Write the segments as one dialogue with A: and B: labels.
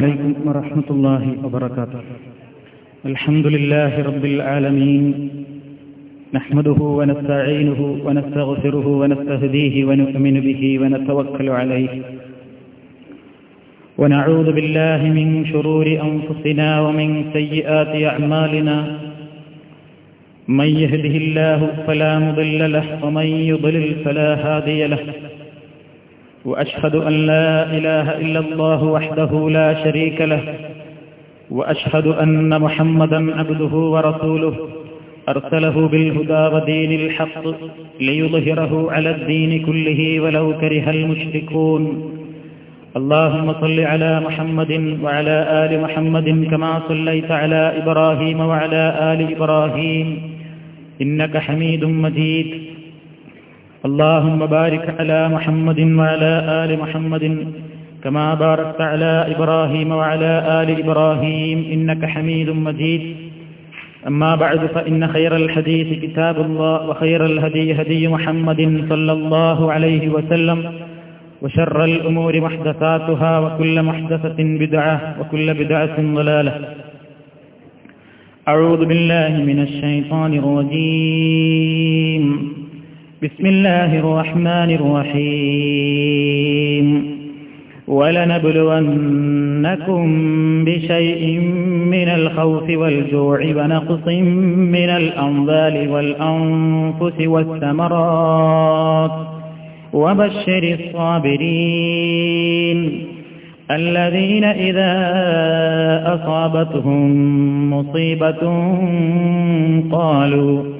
A: عليكم ورحمة الله وبركاته. الحمد لله رب العالمين. نحمده ونستعينه ونستغفره ونستهديه ونؤمن به ونتوكل عليه. ونعوذ بالله من شرور أنفسنا ومن سيئات أعمالنا. من يهده الله فلا مضل له ومن يضلل فلا هادي له. وأشهد أن لا إله إلا الله وحده لا شريك له وأشهد أن محمدا عبده ورسوله أرسله بالهدى ودين الحق ليظهره على الدين كله ولو كره المشركون. اللهم صل على محمد وعلى آل محمد كما صليت على إبراهيم وعلى آل إبراهيم إنك حميد مجيد. اللهم بارك على محمد وعلى آل محمد كما باركت على إبراهيم وعلى آل إبراهيم إنك حميد مجيد. أما بعد فإن خير الحديث كتاب الله وخير الهدي هدي محمد صلى الله عليه وسلم وشر الأمور محدثاتها وكل محدثة بدعة وكل بدعة ضلالة. أعوذ بالله من الشيطان الرجيم. بسم الله الرحمن الرحيم. ولنبلونكم بشيء من الخوف والجوع ونقص من الأموال والأنفس والثمرات. وبشر الصابرين الذين إذا أصابتهم مصيبة قالوا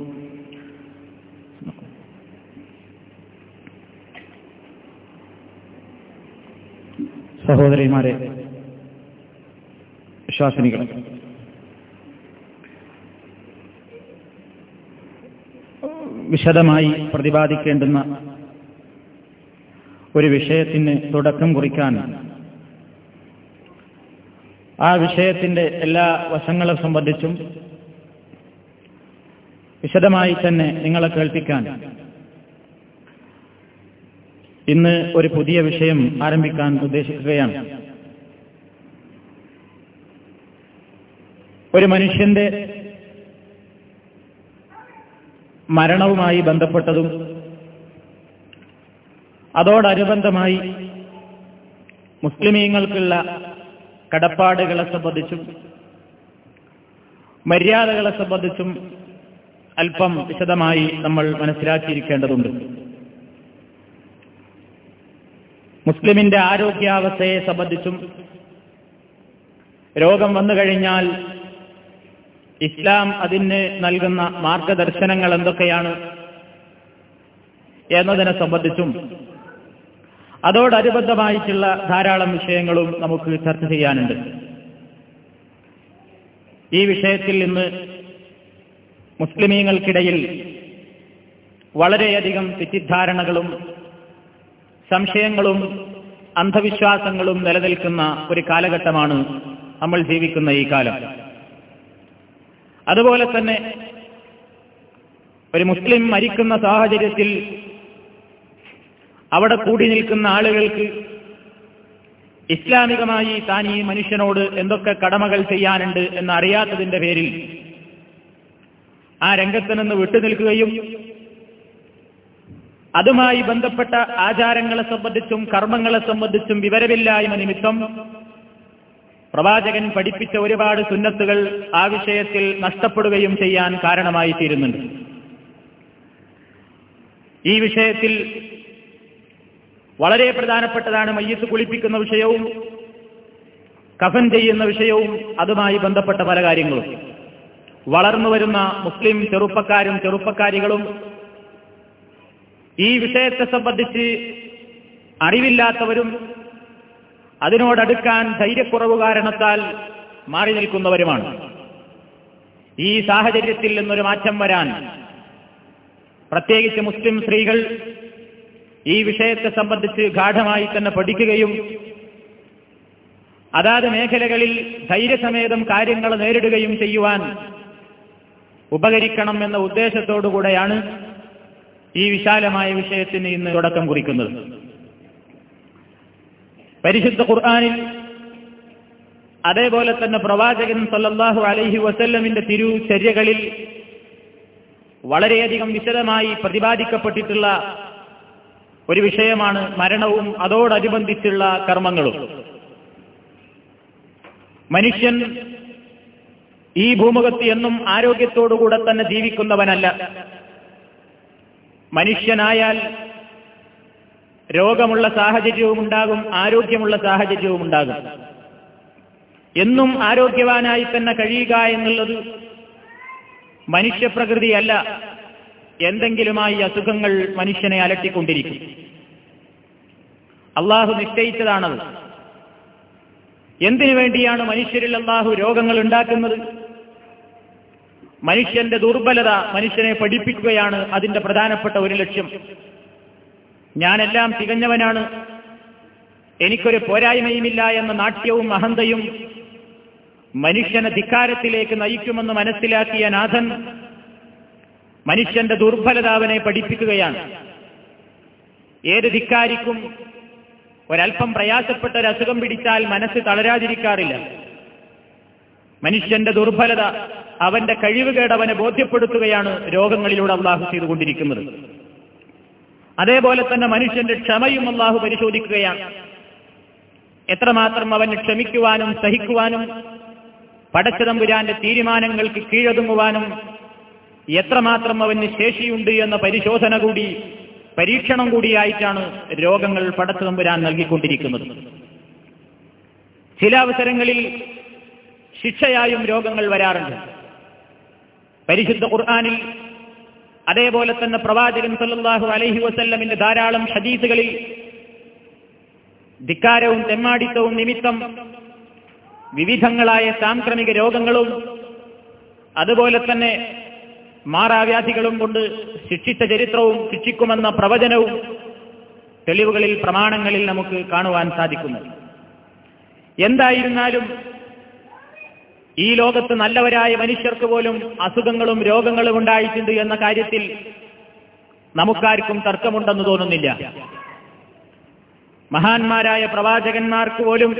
A: സഹോദരിമാരെ വിശ്വാസിനികൾ വിശദമായി പ്രതിപാദിക്കേണ്ടുന്ന ഒരു വിഷയത്തിന് തുടക്കം കുറിക്കാൻ ആ വിഷയത്തിന്റെ എല്ലാ വശങ്ങളെ സംബന്ധിച്ചും വിശദമായി തന്നെ നിങ്ങളെ കേൾപ്പിക്കാൻ ഇന്ന് ഒരു പുതിയ വിഷയം ആരംഭിക്കാൻ ഉദ്ദേശിക്കുകയാണ്. ഒരു മനുഷ്യന്റെ മരണവുമായി ബന്ധപ്പെട്ടതും അതോടനുബന്ധമായി മുസ്ലിമീങ്ങൾക്കുള്ള കടപ്പാടുകളെ സംബന്ധിച്ചും മര്യാദകളെ സംബന്ധിച്ചും അല്പം വിശദമായി നമ്മൾ മനസ്സിലാക്കിയിരിക്കേണ്ടതുണ്ട്. മുസ്ലിമിന്റെ ആരോഗ്യാവസ്ഥയെ സംബന്ധിച്ചും രോഗം വന്നു കഴിഞ്ഞാൽ ഇസ്ലാം അതിന് നൽകുന്ന മാർഗദർശനങ്ങൾ എന്തൊക്കെയാണ് എന്നതിനെ സംബന്ധിച്ചും അതോടനുബന്ധമായിട്ടുള്ള ധാരാളം വിഷയങ്ങളും നമുക്ക് ചർച്ച ചെയ്യാനുണ്ട്. ഈ വിഷയത്തിൽ ഇന്ന് മുസ്ലിമീങ്ങൾക്കിടയിൽ വളരെയധികം തെറ്റിദ്ധാരണകളും സംശയങ്ങളും അന്ധവിശ്വാസങ്ങളും നിലനിൽക്കുന്ന ഒരു കാലഘട്ടമാണ് നമ്മൾ ജീവിക്കുന്ന ഈ കാലം. അതുപോലെ തന്നെ ഒരു മുസ്ലിം മരിക്കുന്ന സാഹചര്യത്തിൽ അവിടെ കൂടി നിൽക്കുന്ന ആളുകൾക്ക് ഇസ്ലാമികമായി താൻ ഈ മനുഷ്യനോട് എന്തൊക്കെ കടമകൾ ചെയ്യാനുണ്ട് എന്നറിയാത്തതിന്റെ പേരിൽ ആ രംഗത്ത് നിന്ന് വിട്ടുനിൽക്കുകയും അതുമായി ബന്ധപ്പെട്ട ആചാരങ്ങളെ സംബന്ധിച്ചും കർമ്മങ്ങളെ സംബന്ധിച്ചും വിവരമില്ലായ്മ നിമിത്തം പ്രവാചകൻ പഠിപ്പിച്ച ഒരുപാട് സുന്നത്തുകൾ ആ വിഷയത്തിൽ നഷ്ടപ്പെടുകയും ചെയ്യാൻ കാരണമായി തീരുന്നുണ്ട്. ഈ വിഷയത്തിൽ വളരെ പ്രധാനപ്പെട്ടതാണ് മയ്യത്ത് കുളിപ്പിക്കുന്ന വിഷയവും കഫൻ ചെയ്യുന്ന വിഷയവും അതുമായി ബന്ധപ്പെട്ട പല കാര്യങ്ങളും. വളർന്നു വരുന്ന മുസ്ലിം ചെറുപ്പക്കാരും ചെറുപ്പക്കാരികളും ഈ വിഷയത്തെ സംബന്ധിച്ച് അറിവില്ലാത്തവരും അതിനോടടുക്കാൻ ധൈര്യക്കുറവ് കാരണത്താൽ മാറി നിൽക്കുന്നവരുമാണ്. ഈ സാഹചര്യത്തിൽ നിന്നൊരു മാറ്റം വരാൻ പ്രത്യേകിച്ച് മുസ്ലിം സ്ത്രീകൾ ഈ വിഷയത്തെ സംബന്ധിച്ച് ഗാഠമായി തന്നെ പഠിക്കുകയും അതാത് മേഖലകളിൽ ധൈര്യസമേതം കാര്യങ്ങൾ നേരിടുകയും ചെയ്യുവാൻ ഉപകരിക്കണം എന്ന ഉദ്ദേശത്തോടുകൂടെയാണ് ഈ വിശാലമായ വിഷയത്തിന് ഇന്ന് തുടക്കം കുറിക്കുന്നത്. പരിശുദ്ധ ഖുർആാനിൽ അതേപോലെ തന്നെ പ്രവാചകൻ സല്ലല്ലാഹു അലൈഹി വസല്ലമിന്റെ തിരുചര്യകളിൽ വളരെയധികം വിശദമായി പ്രതിപാദിക്കപ്പെട്ടിട്ടുള്ള ഒരു വിഷയമാണ് മരണവും അതോടനുബന്ധിച്ചുള്ള കർമ്മങ്ങളും. മനുഷ്യൻ ഈ ഭൂമുഖത്ത് എന്നും ആരോഗ്യത്തോടുകൂടെ തന്നെ ജീവിക്കുന്നവനല്ല. മനുഷ്യനായാൽ രോഗമുള്ള സാഹചര്യവും ഉണ്ടാകും ആരോഗ്യമുള്ള സാഹചര്യവും ഉണ്ടാകും. എന്നും ആരോഗ്യവാനായി തന്നെ കഴിയുക എന്നുള്ളത് മനുഷ്യപ്രകൃതിയല്ല. എന്തെങ്കിലുമായി അസുഖങ്ങൾ മനുഷ്യനെ അലട്ടിക്കൊണ്ടിരിക്കും. അള്ളാഹു നിശ്ചയിച്ചതാണത്. എന്തിനു വേണ്ടിയാണ് മനുഷ്യരിൽ അള്ളാഹു രോഗങ്ങൾ ഉണ്ടാക്കുന്നത്? മനുഷ്യന്റെ ദുർബലത മനുഷ്യനെ പഠിപ്പിക്കുകയാണ് അതിന്റെ പ്രധാനപ്പെട്ട ഒരു ലക്ഷ്യം. ഞാനെല്ലാം തികഞ്ഞവനാണ്. എനിക്കൊരു പോരായ്മയുമില്ല എന്ന നാട്യവും അഹന്തയും മനുഷ്യനെ ധിക്കാരത്തിലേക്ക് നയിക്കുമെന്ന് മനസ്സിലാക്കിയ നാഥൻ മനുഷ്യന്റെ ദുർബലത അവനെ പഠിപ്പിക്കുകയാണ്. ഏത് ധിക്കാരിക്കും ഒരല്പം പ്രയാസപ്പെട്ട ഒരു അസുഖം പിടിച്ചാൽ മനസ്സ് തളരാതിരിക്കാറില്ല. മനുഷ്യന്റെ ദുർബലത അവന്റെ കഴിവുകേട് അവനെ ബോധ്യപ്പെടുത്തുകയാണ് രോഗങ്ങളിലൂടെ അള്ളാഹു ചെയ്തുകൊണ്ടിരിക്കുന്നത്. അതേപോലെ തന്നെ മനുഷ്യന്റെ ക്ഷമയും അള്ളാഹു പരിശോധിക്കുകയാണ്. എത്രമാത്രം അവന് ക്ഷമിക്കുവാനും സഹിക്കുവാനും പടച്ചതമ്പുരാന്റെ തീരുമാനങ്ങൾക്ക് കീഴൊതുങ്ങുവാനും എത്രമാത്രം അവന് ശേഷിയുണ്ട് എന്ന പരിശോധന കൂടി പരീക്ഷണം കൂടിയായിട്ടാണ് രോഗങ്ങൾ പടച്ചതമ്പുരാൻ നൽകിക്കൊണ്ടിരിക്കുന്നത്. ചില അവസരങ്ങളിൽ ശിക്ഷയായും രോഗങ്ങൾ വരാറുണ്ട്. പരിശുദ്ധ ഖുർആാനിൽ അതേപോലെ തന്നെ പ്രവാചകൻ സല്ലാഹു അലഹി വസല്ലമിന്റെ ധാരാളം ഹദീസുകളിൽ ധിക്കാരവും തെമ്മാടിത്തവും നിമിത്തം വിവിധങ്ങളായ സാംക്രമിക രോഗങ്ങളും അതുപോലെ തന്നെ മാറാവ്യാധികളും കൊണ്ട് ശിക്ഷിച്ച ചരിത്രവും ശിക്ഷിക്കുമെന്ന പ്രവചനവും തെളിവുകളിൽ പ്രമാണങ്ങളിൽ നമുക്ക് കാണുവാൻ സാധിക്കുന്നു. എന്തായിരുന്നാലും ഈ ലോകത്ത് നല്ലവരായ മനുഷ്യർക്ക് പോലും അസുഖങ്ങളും രോഗങ്ങളും ഉണ്ടായിട്ടുണ്ട് എന്ന കാര്യത്തിൽ നമുക്കാർക്കും തർക്കമുണ്ടെന്ന് തോന്നുന്നില്ല. മഹാന്മാരായ പ്രവാചകന്മാർക്ക് പോലും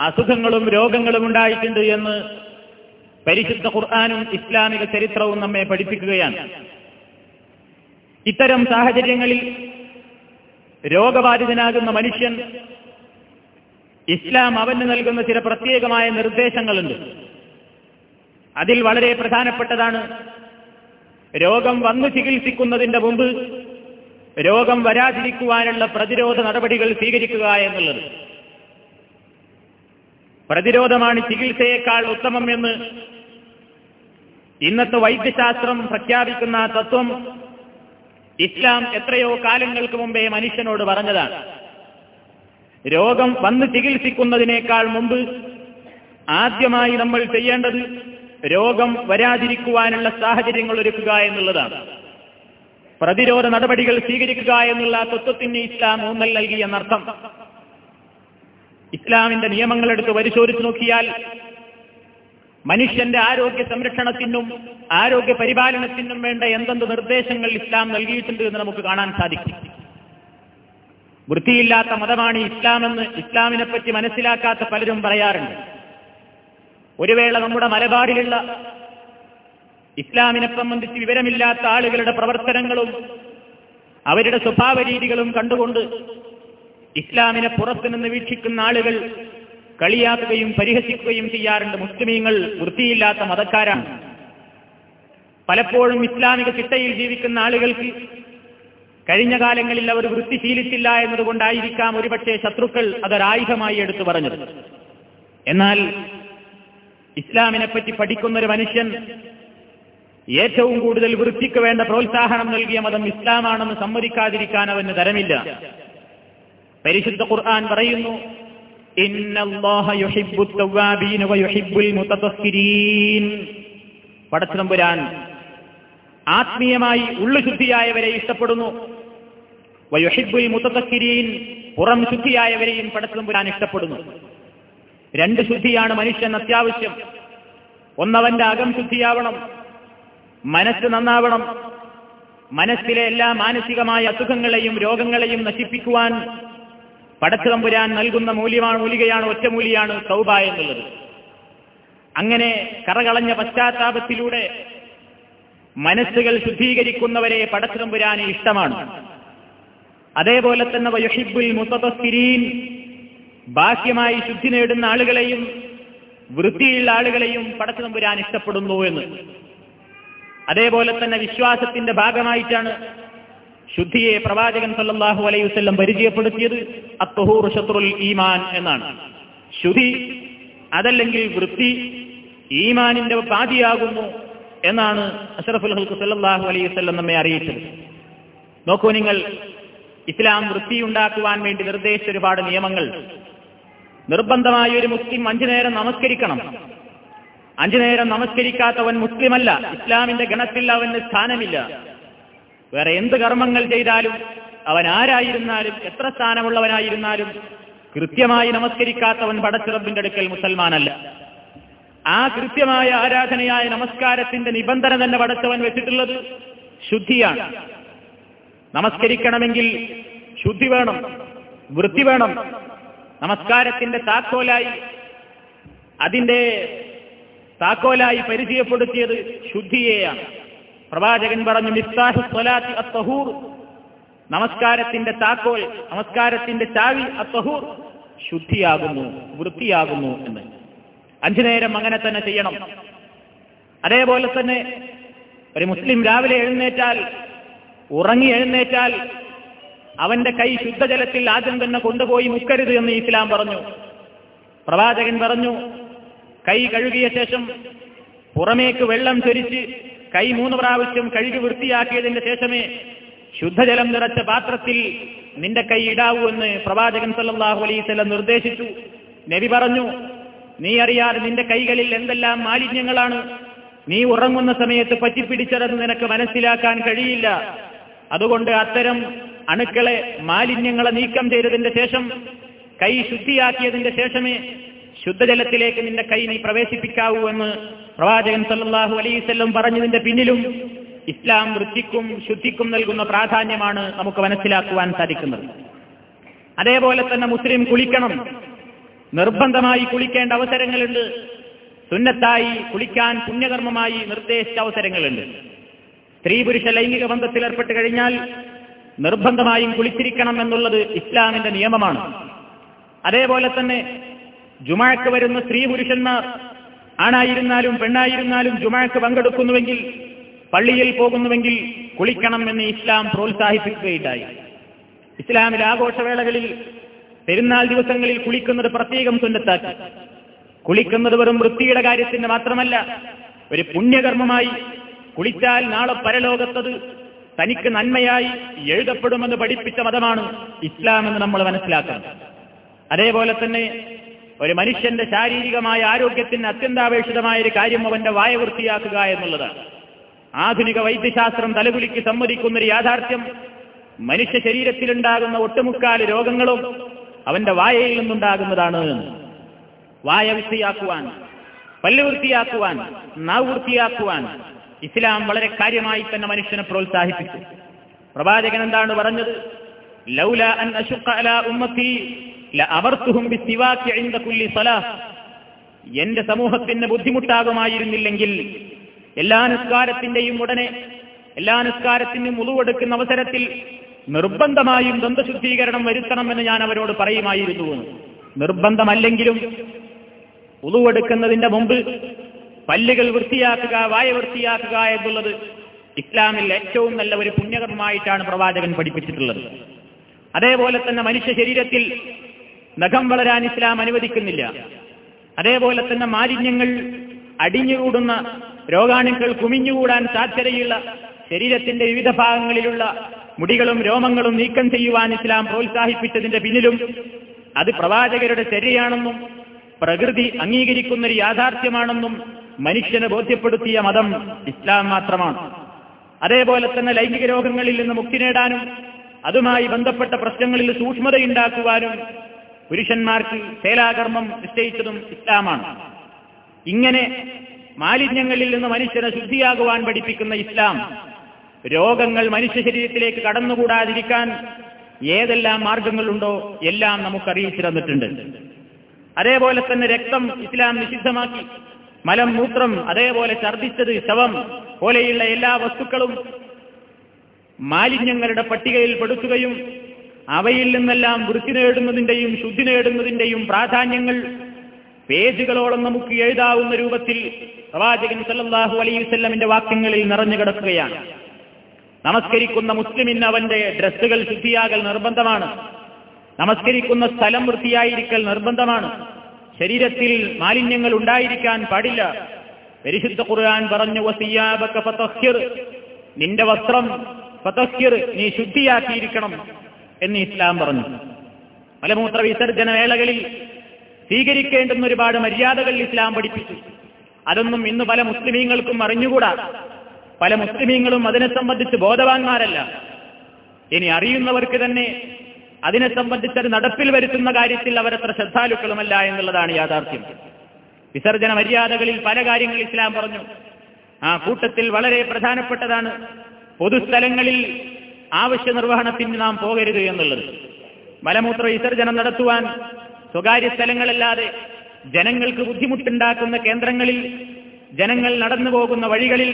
A: അസുഖങ്ങളും രോഗങ്ങളും ഉണ്ടായിട്ടുണ്ട് എന്ന് പരിശുദ്ധ ഖുർആാനും ഇസ്ലാമിക ചരിത്രവും നമ്മെ പഠിപ്പിക്കുകയാണ്. ഇത്തരം സാഹചര്യങ്ങളിൽ രോഗബാധിതനാകുന്ന മനുഷ്യൻ ഇസ്ലാം അവന് നൽകുന്ന ചില പ്രത്യേകമായ നിർദ്ദേശങ്ങളുണ്ട്. അതിൽ വളരെ പ്രധാനപ്പെട്ടതാണ് രോഗം വന്നു ചികിത്സിക്കുന്നതിന്റെ മുമ്പ് രോഗം വരാതിരിക്കുവാനുള്ള പ്രതിരോധ നടപടികൾ സ്വീകരിക്കുക എന്നുള്ളത്. പ്രതിരോധമാണ് ചികിത്സയേക്കാൾ ഉത്തമം എന്ന് ഇന്നത്തെ വൈദ്യശാസ്ത്രം പ്രഖ്യാപിക്കുന്ന തത്വം ഇസ്ലാം എത്രയോ കാലങ്ങൾക്ക് മുമ്പേ മനുഷ്യനോട് പറഞ്ഞതാണ്. രോഗം വന്ന് ചികിത്സിക്കുന്നതിനേക്കാൾ മുമ്പ് ആദ്യമായി നമ്മൾ ചെയ്യേണ്ടത് രോഗം വരാതിരിക്കുവാനുള്ള സാഹചര്യങ്ങൾ ഒരുക്കുക എന്നുള്ളതാണ്. പ്രതിരോധ നടപടികൾ സ്വീകരിക്കുക എന്നുള്ള തത്വത്തിന് ഇസ്ലാം ഊന്നൽ നൽകി എന്നർത്ഥം. ഇസ്ലാമിന്റെ നിയമങ്ങളെടുത്ത് പരിശോധിച്ചു നോക്കിയാൽ മനുഷ്യന്റെ ആരോഗ്യ സംരക്ഷണത്തിനും ആരോഗ്യ പരിപാലനത്തിനും വേണ്ട എന്തെന്ത് നിർദ്ദേശങ്ങൾ ഇസ്ലാം നൽകിയിട്ടുണ്ട് എന്ന് നമുക്ക് കാണാൻ സാധിക്കും. വൃത്തിയില്ലാത്ത മതമാണ് ഇസ്ലാമെന്ന് ഇസ്ലാമിനെ പറ്റി മനസ്സിലാക്കാത്ത പലരും പറയാറുണ്ട്. ഒരു വേള നമ്മുടെ മലബാറിലുള്ള ഇസ്ലാമിനെ സംബന്ധിച്ച് വിവരമില്ലാത്ത ആളുകളുടെ പ്രവർത്തനങ്ങളും അവരുടെ സ്വഭാവ രീതികളും കണ്ടുകൊണ്ട് ഇസ്ലാമിനെ പുറത്തുനിന്ന് വീക്ഷിക്കുന്ന ആളുകൾ കളിയാക്കുകയും പരിഹസിക്കുകയും ചെയ്യാറുണ്ട്. മുസ്ലിമീങ്ങൾ വൃത്തിയില്ലാത്ത മതക്കാരാണ്. പലപ്പോഴും ഇസ്ലാമിക ചിട്ടയിൽ ജീവിക്കുന്ന ആളുകൾക്ക് കഴിഞ്ഞ കാലങ്ങളിൽ അവർ വൃത്തി ശീലിച്ചില്ല എന്നതുകൊണ്ടായിരിക്കാം ഒരുപക്ഷെ ശത്രുക്കൾ അതൊരായുധമായി എടുത്തു പറഞ്ഞത്. എന്നാൽ ഇസ്ലാമിനെപ്പറ്റി പഠിക്കുന്ന ഒരു മനുഷ്യൻ ഏറ്റവും കൂടുതൽ വൃത്തിക്ക് വേണ്ട പ്രോത്സാഹനം നൽകിയ മതം ഇസ്ലാമാണെന്ന് സമ്മതിക്കാതിരിക്കാൻ അവന് തരമില്ല. പരിശുദ്ധ ഖുർആൻ പറയുന്നു പടച്ചതമ്പുരാൻ ആത്മീയമായി ഉള്ളുശുദ്ധിയായവരെ ഇഷ്ടപ്പെടുന്നു. വയഷിബുയി മുത്തക്കിരീൻ പുറം ശുദ്ധിയായവരെയും പടച്ചതമ്പുരാൻ ഇഷ്ടപ്പെടുന്നു. രണ്ട് ശുദ്ധിയാണ് മനുഷ്യൻ അത്യാവശ്യം. ഒന്നവന്റെ അകം ശുദ്ധിയാവണം മനസ്സ് നന്നാവണം. മനസ്സിലെ എല്ലാ മാനസികമായ അസുഖങ്ങളെയും രോഗങ്ങളെയും നശിപ്പിക്കുവാൻ പടച്ചതമ്പുരാൻ നൽകുന്ന മൂല്യമാണ് മൂലികയാണ് ഒറ്റമൂലിയാണ് സൗബ എന്നുള്ളത്. അങ്ങനെ കറകളഞ്ഞ പശ്ചാത്താപത്തിലൂടെ മനസ്സുകൾ ശുദ്ധീകരിക്കുന്നവരെ പടച്ചതമ്പുരാന് ഇഷ്ടമാണ്. അതേപോലെ തന്നെ വയുഹിബുൽ മുത്തസ്കിരീൻ ബാഹ്യമായി ശുദ്ധി നേടുന്ന ആളുകളെയും വൃത്തിയുള്ള ആളുകളെയും പടച്ചതമ്പുരാൻ ഇഷ്ടപ്പെടുന്നു എന്ന്. അതേപോലെ തന്നെ വിശ്വാസത്തിന്റെ ഭാഗമായിട്ടാണ് ശുദ്ധിയെ പ്രവാചകൻ സല്ലാഹു അലൈഹി വസല്ലം പരിചയപ്പെടുത്തിയത് അത്തഹൂർ ശത്രുൽ ഈമാൻ എന്നാണ്. ശുദ്ധി അതല്ലെങ്കിൽ വൃത്തി ഈമാനിന്റെ പാതിയാകുന്നു എന്നാണ് അഷറഫുൽ ഹൽക്കു സല്ലാഹു അലൈഹി വസല്ലം നമ്മെ അറിയിച്ചത്. നോക്കൂ നിങ്ങൾ ഇസ്ലാം വൃത്തിയുണ്ടാക്കുവാൻ വേണ്ടി നിർദ്ദേശിച്ച ഒരുപാട് നിയമങ്ങൾ. നിർബന്ധമായ ഒരു മുസ്ലിം അഞ്ചു നേരം നമസ്കരിക്കണം. അഞ്ചു നേരം നമസ്കരിക്കാത്തവൻ മുസ്ലിമല്ല. ഇസ്ലാമിന്റെ ഗണത്തിൽ അവന് സ്ഥാനമില്ല. വേറെ എന്ത് കർമ്മങ്ങൾ ചെയ്താലും അവൻ ആരായിരുന്നാലും എത്ര സ്ഥാനമുള്ളവനായിരുന്നാലും കൃത്യമായി നമസ്കരിക്കാത്തവൻ പടച്ചിറപ്പിന്റെ അടുക്കൽ മുസൽമാനല്ല. ആ കൃത്യമായ ആരാധനയായ നമസ്കാരത്തിന്റെ നിബന്ധന തന്നെ പടച്ചവൻ വെച്ചിട്ടുള്ളത് ശുദ്ധിയാണ്. നമസ്കരിക്കണമെങ്കിൽ ശുദ്ധി വേണം വൃത്തി വേണം. നമസ്കാരത്തിന്റെ താക്കോലായി അതിന്റെ താക്കോലായി പരിചയപ്പെടുത്തിയത് ശുദ്ധിയെയാണ്. പ്രവാചകൻ പറഞ്ഞു സ്വലാത്തി അത്തഹൂർ. നമസ്കാരത്തിന്റെ താക്കോൽ നമസ്കാരത്തിന്റെ ചാവി അത്തഹൂർ ശുദ്ധിയാകുന്നു വൃത്തിയാകുന്നു എന്ന്. അഞ്ചു നേരം അങ്ങനെ തന്നെ ചെയ്യണം. അതേപോലെ തന്നെ ഒരു മുസ്ലിം രാവിലെ എഴുന്നേറ്റാൽ ഉറങ്ങി എഴുന്നേറ്റാൽ അവന്റെ കൈ ശുദ്ധജലത്തിൽ ആദ്യം തന്നെ കൊണ്ടുപോയി മുക്കരുത് എന്ന് ഇസ്ലാം പറഞ്ഞു. പ്രവാചകൻ പറഞ്ഞു കൈ കഴുകിയ ശേഷം പുറമേക്ക് വെള്ളം ചൊരിച്ച് കൈ മൂന്ന് പ്രാവശ്യം കഴുകി വൃത്തിയാക്കിയതിന്റെ ശേഷമേ ശുദ്ധജലം നിറച്ച പാത്രത്തിൽ നിന്റെ കൈ ഇടാവൂ എന്ന് പ്രവാചകൻ സല്ലാഹു അലൈസ് നിർദ്ദേശിച്ചു. നബി പറഞ്ഞു നീ അറിയാതെ നിന്റെ കൈകളിൽ എന്തെല്ലാം മാലിന്യങ്ങളാണ്? നീ ഉറങ്ങുന്ന സമയത്ത് പറ്റിപ്പിടിച്ചതെന്ന് നിനക്ക് മനസ്സിലാക്കാൻ കഴിയില്ല. അതുകൊണ്ട് അത്തരം അണുക്കളെ മാലിന്യങ്ങളെ നീക്കം ചെയ്തതിന്റെ ശേഷം കൈ ശുദ്ധിയാക്കിയതിന്റെ ശേഷമേ ശുദ്ധജലത്തിലേക്ക് നിന്റെ കൈ നീ പ്രവേശിപ്പിക്കാവൂ എന്ന് പ്രവാചകൻ സല്ലാഹു അലൈവല്ലം പറഞ്ഞതിന്റെ പിന്നിലും ഇസ്ലാം വൃത്തിക്കും ശുദ്ധിക്കും നൽകുന്ന പ്രാധാന്യമാണ് നമുക്ക് മനസ്സിലാക്കുവാൻ സാധിക്കുന്നത്. അതേപോലെ തന്നെ മുസ്ലിം കുളിക്കണം. നിർബന്ധമായി കുളിക്കേണ്ട അവസരങ്ങളുണ്ട്. സുന്നത്തായി കുളിക്കാൻ പുണ്യകർമ്മമായി നിർദ്ദേശിച്ച അവസരങ്ങളുണ്ട്. സ്ത്രീ പുരുഷ ലൈംഗിക ബന്ധത്തിൽ ഏർപ്പെട്ട് കഴിഞ്ഞാൽ നിർബന്ധമായും കുളിച്ചിരിക്കണം എന്നുള്ളത് ഇസ്ലാമിന്റെ നിയമമാണ്. അതേപോലെ തന്നെ ജുമാക്ക് വരുന്ന സ്ത്രീ പുരുഷന്മാർ ആണായിരുന്നാലും പെണ്ണായിരുന്നാലും ജുമാക്ക് പങ്കെടുക്കുന്നുവെങ്കിൽ പള്ളിയിൽ പോകുന്നുവെങ്കിൽ കുളിക്കണം എന്ന് ഇസ്ലാം പ്രോത്സാഹിപ്പിക്കുകയുണ്ടായി. ഇസ്ലാമിലെ ആഘോഷവേളകളിൽ പെരുന്നാൾ ദിവസങ്ങളിൽ കുളിക്കുന്നത് പ്രത്യേകം സുന്നത്താക്കി കുളിക്കുന്നത് വെറും വൃത്തിയുടെ കാര്യത്തിന് മാത്രമല്ല ഒരു പുണ്യകർമ്മമായി കുളിച്ചാൽ നാളെ പരലോകത്തത് തനിക്ക് നന്മയായി എഴുതപ്പെടുമെന്ന് പഠിപ്പിച്ച മതമാണ് ഇസ്ലാം എന്ന് നമ്മൾ മനസ്സിലാക്കണം. അതേപോലെ തന്നെ ഒരു മനുഷ്യന്റെ ശാരീരികമായ ആരോഗ്യത്തിന് അത്യന്താപേക്ഷിതമായ ഒരു കാര്യം അവന്റെ വായ വൃത്തിയാക്കുക എന്നുള്ളതാണ്. ആധുനിക വൈദ്യശാസ്ത്രം തലകുലിക്ക് സമ്മതിക്കുന്നൊരു യാഥാർത്ഥ്യം മനുഷ്യ ശരീരത്തിലുണ്ടാകുന്ന ഒട്ടുമുക്കാൽ രോഗങ്ങളും അവന്റെ വായയിൽ നിന്നുണ്ടാകുന്നതാണ് വായ വൃത്തിയാക്കുവാൻ പല്ല് വൃത്തിയാക്കുവാൻ നാവ് വൃത്തിയാക്കുവാൻ ഇസ്ലാം വളരെ കാര്യമായി തന്നെ മനുഷ്യനെ പ്രോത്സാഹിപ്പിച്ചു. പ്രവാചകൻ എന്താണ് പറഞ്ഞത്? ലൗല അൻ ഉമ്മത്തി എന്റെ സമൂഹത്തിന് ബുദ്ധിമുട്ടാകുമായിരുന്നില്ലെങ്കിൽ എല്ലാ നിസ്കാരത്തിന്റെയും ഉടനെ എല്ലാ നിസ്കാരത്തിനും മുറിവെടുക്കുന്ന അവസരത്തിൽ നിർബന്ധമായും ദന്തശുദ്ധീകരണം വരുത്തണമെന്ന് ഞാൻ അവരോട് പറയുമായിരുന്നു. നിർബന്ധമല്ലെങ്കിലും ഉളുവെടുക്കുന്നതിന്റെ മുമ്പ് പല്ലുകൾ വൃത്തിയാക്കുക വായ വൃത്തിയാക്കുക എന്നുള്ളത് ഇസ്ലാമിൽ ഏറ്റവും നല്ല ഒരു പുണ്യകർമ്മമായിട്ടാണ് പ്രവാചകൻ പഠിപ്പിച്ചിട്ടുള്ളത്. അതേപോലെ തന്നെ മനുഷ്യ ശരീരത്തിൽ നഖം വളരാൻ ഇസ്ലാം അനുവദിക്കുന്നില്ല. അതേപോലെ തന്നെ മാലിന്യങ്ങൾ അടിഞ്ഞുകൂടുന്ന രോഗാണുക്കൾ കുമിഞ്ഞുകൂടാൻ സാധ്യതയുള്ള ശരീരത്തിന്റെ വിവിധ ഭാഗങ്ങളിലുള്ള മുടികളും രോമങ്ങളും നീക്കം ചെയ്യുവാൻ ഇസ്ലാം പ്രോത്സാഹിപ്പിച്ചതിന്റെ പിന്നിലും അത് പ്രവാചകരുടെ ചര്യയാണെന്നും പ്രകൃതി അംഗീകരിക്കുന്ന ഒരു യാഥാർത്ഥ്യമാണെന്നും മനുഷ്യനെ ബോധ്യപ്പെടുത്തിയ മതം ഇസ്ലാം മാത്രമാണ്. അതേപോലെ തന്നെ ലൈംഗിക രോഗങ്ങളിൽ നിന്ന് മുക്തി നേടാനും അതുമായി ബന്ധപ്പെട്ട പ്രശ്നങ്ങളിൽ സൂക്ഷ്മതയുണ്ടാക്കുവാനും പുരുഷന്മാർക്ക് ശേലാകർമ്മം നിശ്ചയിച്ചതും ഇസ്ലാമാണ്. ഇങ്ങനെ മാലിന്യങ്ങളിൽ നിന്ന് മനുഷ്യനെ ശുദ്ധിയാകുവാൻ പഠിപ്പിക്കുന്ന ഇസ്ലാം രോഗങ്ങൾ മനുഷ്യ ശരീരത്തിലേക്ക് കടന്നുകൂടാതിരിക്കാൻ ഏതെല്ലാം മാർഗങ്ങളുണ്ടോ എല്ലാം നമുക്ക് അറിയിച്ചു തന്നിട്ടുണ്ട്. അതേപോലെ തന്നെ രക്തം ഇസ്ലാം നിഷിദ്ധമാക്കി മലം മൂത്രം അതേപോലെ ഛർദിച്ചത് ശവം പോലെയുള്ള എല്ലാ വസ്തുക്കളും മാലിന്യങ്ങളുടെ പട്ടികയിൽ പെടുത്തുകയും അവയിൽ നിന്നെല്ലാം വൃത്തി നേടുന്നതിന്റെയും ശുദ്ധി നേടുന്നതിന്റെയും പ്രാധാന്യങ്ങൾ പേജുകളോളം നമുക്ക് എഴുതാവുന്ന രൂപത്തിൽ പ്രവാചകൻ സല്ലാഹു അലൈഹി വസല്ലമിന്റെ വാക്യങ്ങളിൽ നിറഞ്ഞു കിടക്കുകയാണ്. നമസ്കരിക്കുന്ന മുസ്ലിമിന് അവന്റെ ഡ്രസ്സുകൾ ശുദ്ധിയാകൽ നിർബന്ധമാണ്. നമസ്കരിക്കുന്ന സ്ഥലം വൃത്തിയായിരിക്കൽ നിർബന്ധമാണ്. ശരീരത്തിൽ മാലിന്യങ്ങൾ ഉണ്ടായിരിക്കാൻ പാടില്ല. പരിശുദ്ധ ഖുർആൻ പറഞ്ഞു നിന്റെ വസ്ത്രം നീ ശുദ്ധിയാക്കിയിരിക്കണം എന്ന് ഇസ്ലാം പറഞ്ഞു. മലമൂത്ര വിസർജന വേളകളിൽ സ്വീകരിക്കേണ്ടുന്ന ഒരുപാട് മര്യാദകൾ ഇസ്ലാം പഠിപ്പിച്ചു. അതൊന്നും ഇന്ന് പല മുസ്ലിമീങ്ങൾക്കും അറിഞ്ഞുകൂടാ. പല മുസ്ലിമീങ്ങളും അതിനെ സംബന്ധിച്ച് ബോധവാന്മാരല്ല. ഇനി അറിയുന്നവർക്ക് തന്നെ അതിനെ സംബന്ധിച്ചത് നടപ്പിൽ വരുത്തുന്ന കാര്യത്തിൽ അവരത്ര ശ്രദ്ധാലുക്കളുമല്ല എന്നുള്ളതാണ് യാഥാർത്ഥ്യം. വിസർജന മര്യാദകളിൽ പല കാര്യങ്ങൾ ഇസ്ലാം പറഞ്ഞു. ആ കൂട്ടത്തിൽ വളരെ പ്രധാനപ്പെട്ടതാണ് പൊതുസ്ഥലങ്ങളിൽ ആവശ്യ നിർവഹണത്തിന് നാം പോകരുത് എന്നുള്ളത്. മലമൂത്ര വിസർജനം നടത്തുവാൻ സ്വകാര്യ സ്ഥലങ്ങളല്ലാതെ ജനങ്ങൾക്ക് ബുദ്ധിമുട്ടുണ്ടാക്കുന്ന കേന്ദ്രങ്ങളിൽ ജനങ്ങൾ നടന്നു പോകുന്ന വഴികളിൽ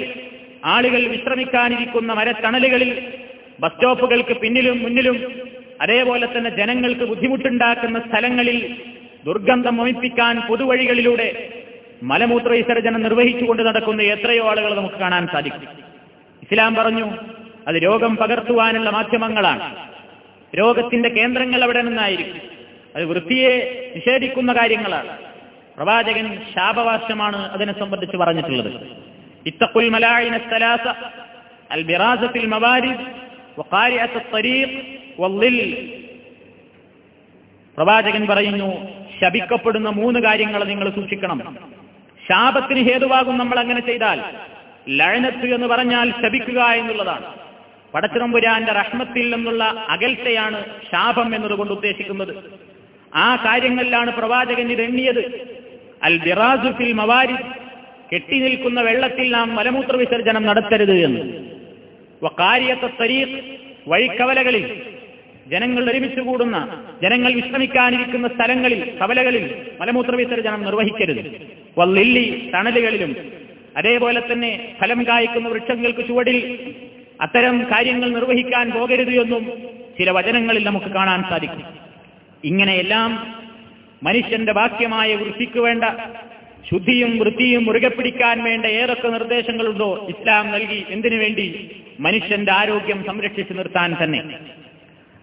A: ആളുകൾ വിശ്രമിക്കാനിരിക്കുന്ന മരത്തണലുകളിൽ ബസ് സ്റ്റോപ്പുകൾക്ക് പിന്നിലും മുന്നിലും അതേപോലെ തന്നെ ജനങ്ങൾക്ക് ബുദ്ധിമുട്ടുണ്ടാക്കുന്ന സ്ഥലങ്ങളിൽ ദുർഗന്ധം മോഹിപ്പിക്കാൻ പൊതുവഴികളിലൂടെ മലമൂത്ര വിസർജനം നിർവഹിച്ചുകൊണ്ട് നടക്കുന്ന എത്രയോ ആളുകൾ നമുക്ക് കാണാൻ സാധിക്കും. ഇസ്ലാം പറഞ്ഞു അത് രോഗം പകർത്തുവാനുള്ള മാധ്യമങ്ങളാണ്. രോഗത്തിന്റെ കേന്ദ്രങ്ങൾ അവിടെ നിന്നായിരിക്കും. അത് വൃത്തിയെ നിഷേധിക്കുന്ന കാര്യങ്ങളാണ്. പ്രവാചകൻ ശാപവാശമാണ് അതിനെ സംബന്ധിച്ച് പറഞ്ഞിട്ടുള്ളത്. ഇത്തഖുൽ മലായിന സലാസ അൽ ബിറാസത്തിൽ മവാരിദ് وقارئة الطريق والظل പ്രവാചകൻ പറയുന്നു ശപിക്കപ്പെടുന്ന മൂന്ന് കാര്യങ്ങൾ നിങ്ങൾ സൂക്ഷിക്കണം ശാപത്തിന് ഹേതുവാകും നമ്മൾ അങ്ങനെ ചെയ്താൽ ലഴനത്ത് എന്ന് പറഞ്ഞാൽ ശപിക്കുക എന്നുള്ളതാണ് പടച്ചിറമ്പുരാന്റെ റഹ്മത്തിൽ നിന്നുള്ള അകൽച്ചയാണ് ശാപം എന്നതുകൊണ്ട് ഉദ്ദേശിക്കുന്നത് ആ കാര്യങ്ങളിലാണ് പ്രവാചകൻ ഇത് എണ്ണിയത് അൽ ബിറാസുഫിൽ മവാരി കെട്ടി നിൽക്കുന്ന വെള്ളത്തിൽ നാം മലമൂത്ര വിസർജനം നടത്തരുത് എന്ന്. കാര്യത്തെ തരീ വഴിക്കവലകളിൽ ജനങ്ങൾ ഒരുമിച്ച് കൂടുന്ന ജനങ്ങൾ വിശ്രമിക്കാനിരിക്കുന്ന സ്ഥലങ്ങളിൽ കവലകളിൽ മലമൂത്ര വിസർജനം നിർവഹിക്കരുത്. വല്ലില്ലി തണലുകളിലും അതേപോലെ തന്നെ ഫലം കായ്ക്കുന്ന വൃക്ഷങ്ങൾക്ക് ചുവടിൽ അത്തരം കാര്യങ്ങൾ നിർവഹിക്കാൻ പോകരുത് എന്നും ചില വചനങ്ങളിൽ നമുക്ക് കാണാൻ സാധിക്കും. ഇങ്ങനെയെല്ലാം മനുഷ്യന്റെ ബാഹ്യമായ വൃത്തിക്ക് വേണ്ട ശുദ്ധിയും വൃത്തിയും മുറുകെ പിടിക്കാൻ വേണ്ട ഏതൊക്കെ നിർദ്ദേശങ്ങളുണ്ടോ ഇസ്ലാം നൽകി എന്തിനു വേണ്ടി? മനുഷ്യന്റെ ആരോഗ്യം സംരക്ഷിച്ചു നിർത്താൻ തന്നെ.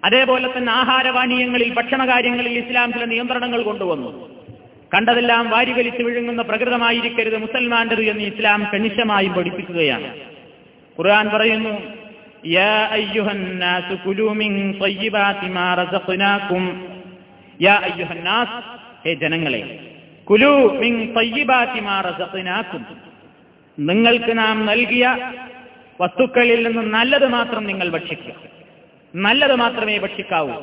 A: അതേപോലെ തന്നെ ആഹാരപാനീയങ്ങളിൽ ഭക്ഷണകാര്യങ്ങളിൽ ഇസ്ലാം ചില നിയന്ത്രണങ്ങൾ കൊണ്ടുവന്നു. കണ്ടതെല്ലാം വാരി വലിച്ചു വിഴുങ്ങുന്ന പ്രകൃതമായിരിക്കരുത് മുസൽമാന്റത് എന്ന് ഇസ്ലാം കണിശമായും പഠിപ്പിക്കുകയാണ്. ഖുർആൻ പറയുന്നു ജനങ്ങളെ കുലു മിൻ ത്വയ്യിബാതി മാ റസഖ്നാകും. നിങ്ങൾക്ക് നാം നൽകിയ വസ്തുക്കളിൽ നിന്ന് നല്ലത് മാത്രം നിങ്ങൾ ഭക്ഷിക്കുക. നല്ലത് മാത്രമേ ഭക്ഷിക്കാവൂ.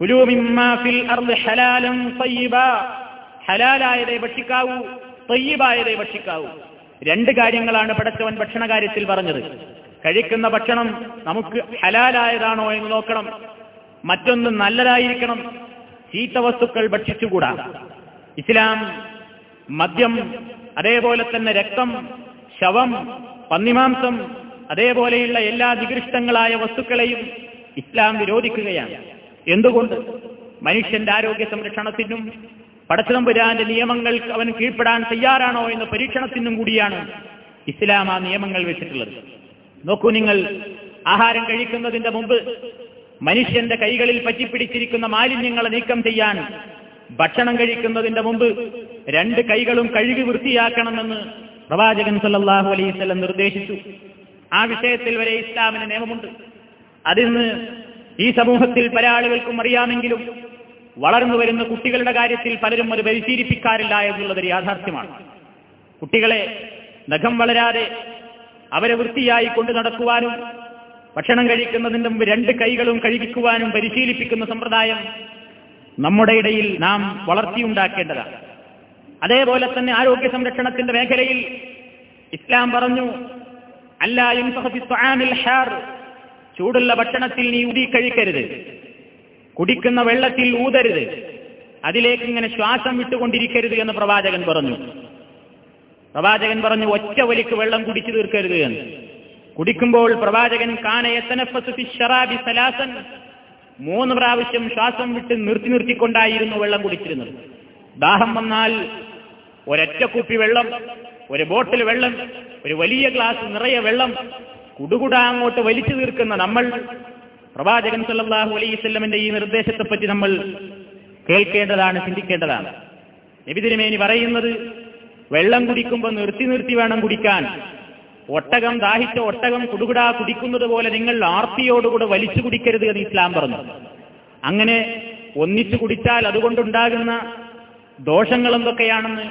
A: കുലൂ മിമ്മാ ഫിൽ അർദ് ഹലാലൻ ത്വയ്യിബാ ഹലാലായതേ ഭക്ഷിക്കാവൂ തയ്യബായതേ ഭക്ഷിക്കാവൂ. രണ്ട് കാര്യങ്ങളാണ് പടച്ചവൻ ഭക്ഷണ കാര്യത്തിൽ പറഞ്ഞത്. കഴിക്കുന്ന ഭക്ഷണം നമുക്ക് ഹലാലായതാണോ എന്ന് നോക്കണം. മറ്റൊന്ന് നല്ലതായിരിക്കണം. ചീത്ത വസ്തുക്കൾ ഭക്ഷിച്ചുകൂടാ. ഇസ്ലാം മദ്യം അതേപോലെ തന്നെ രക്തം ശവം പന്നിമാംസം അതേപോലെയുള്ള എല്ലാ നികൃഷ്ടങ്ങളായ വസ്തുക്കളെയും ഇസ്ലാം വിരോധിക്കുകയാണ്. എന്തുകൊണ്ട്? മനുഷ്യന്റെ ആരോഗ്യ സംരക്ഷണത്തിനും പടച്ചതമ്പുരാന്റെ നിയമങ്ങൾ അവൻ കീഴ്പ്പെടാൻ തയ്യാറാണോ എന്ന പരീക്ഷണത്തിനും കൂടിയാണ് ഇസ്ലാം ആ നിയമങ്ങൾ വെച്ചിട്ടുള്ളത്. നോക്കൂ നിങ്ങൾ ആഹാരം കഴിക്കുന്നതിന്റെ മുമ്പ് മനുഷ്യന്റെ കൈകളിൽ പറ്റിപ്പിടിച്ചിരിക്കുന്ന മാലിന്യങ്ങളെ നീക്കം ചെയ്യാൻ ഭക്ഷണം കഴിക്കുന്നതിന്റെ മുമ്പ് രണ്ട് കൈകളും കഴുകി വൃത്തിയാക്കണമെന്ന് പ്രവാചകൻ സല്ലാഹു അലൈഹി വസല്ലം നിർദ്ദേശിച്ചു. ആ വിഷയത്തിൽ വരെ ഇസ്ലാമിന് നിയമമുണ്ട്. അതിന്ന് ഈ സമൂഹത്തിൽ പല ആളുകൾക്കും അറിയാമെങ്കിലും വളർന്നു വരുന്ന കുട്ടികളുടെ കാര്യത്തിൽ പലരും അത് പരിശീലിപ്പിക്കാറില്ല എന്നുള്ളതൊരു യാഥാർത്ഥ്യമാണ്. കുട്ടികളെ നഖം വളരാതെ അവരെ വൃത്തിയായി കൊണ്ടു നടക്കുവാനും ഭക്ഷണം കഴിക്കുന്നതിന് മുമ്പ് രണ്ട് കൈകളും കഴുകിക്കുവാനും പരിശീലിപ്പിക്കുന്ന സമ്പ്രദായം നമ്മുടെ ഇടയിൽ നാം വളർത്തിയുണ്ടാക്കേണ്ടതാണ്. അതേപോലെ തന്നെ ആരോഗ്യ സംരക്ഷണത്തിന്റെ മേഖലയിൽ ഇസ്ലാം പറഞ്ഞു അല്ലായും ചൂടുള്ള ഭക്ഷണത്തിൽ നീ ഊതി കഴിക്കരുത്. കുടിക്കുന്ന വെള്ളത്തിൽ ഊതരുത്. അതിലേക്ക് ഇങ്ങനെ ശ്വാസം വിട്ടുകൊണ്ടിരിക്കരുത് എന്ന് പ്രവാചകൻ പറഞ്ഞു. പ്രവാചകൻ പറഞ്ഞു ഒറ്റ വലിക്ക് വെള്ളം കുടിച്ചു തീർക്കരുത് എന്ന്. കുടിക്കുമ്പോൾ പ്രവാചകൻ കാനയത്തനപ്പസുരാബി സലാസൻ. മൂന്ന് പ്രാവശ്യം ശ്വാസം വിട്ട് നിർത്തി നിർത്തിക്കൊണ്ടായിരുന്നു വെള്ളം കുടിച്ചിരുന്നത്. ദാഹം വന്നാൽ ഒരൊറ്റ കുപ്പി വെള്ളം ഒരു ബോട്ടിൽ വെള്ളം ഒരു വലിയ ഗ്ലാസ് നിറയെ വെള്ളം കുടുകുട അങ്ങോട്ട് വലിച്ചു തീർക്കുന്ന നമ്മൾ പ്രവാചകൻ സല്ലാഹു അലൈസ്മിന്റെ ഈ നിർദ്ദേശത്തെപ്പറ്റി നമ്മൾ കേൾക്കേണ്ടതാണ് ചിന്തിക്കേണ്ടതാണ്. നബിതിരുമേനി പറയുന്നത് വെള്ളം കുടിക്കുമ്പോൾ നിർത്തി നിർത്തി വേണം കുടിക്കാൻ. ഒട്ടകം ദാഹിച്ച ഒട്ടകം കുടുകുടാ കുടിക്കുന്നത് പോലെ നിങ്ങൾ ആർത്തിയോടുകൂടെ വലിച്ചു കുടിക്കരുത് എന്ന് ഇസ്ലാം പറഞ്ഞു. അങ്ങനെ ഒന്നിച്ചു കുടിച്ചാൽ അതുകൊണ്ടുണ്ടാകുന്ന ദോഷങ്ങൾ എന്തൊക്കെയാണെന്ന്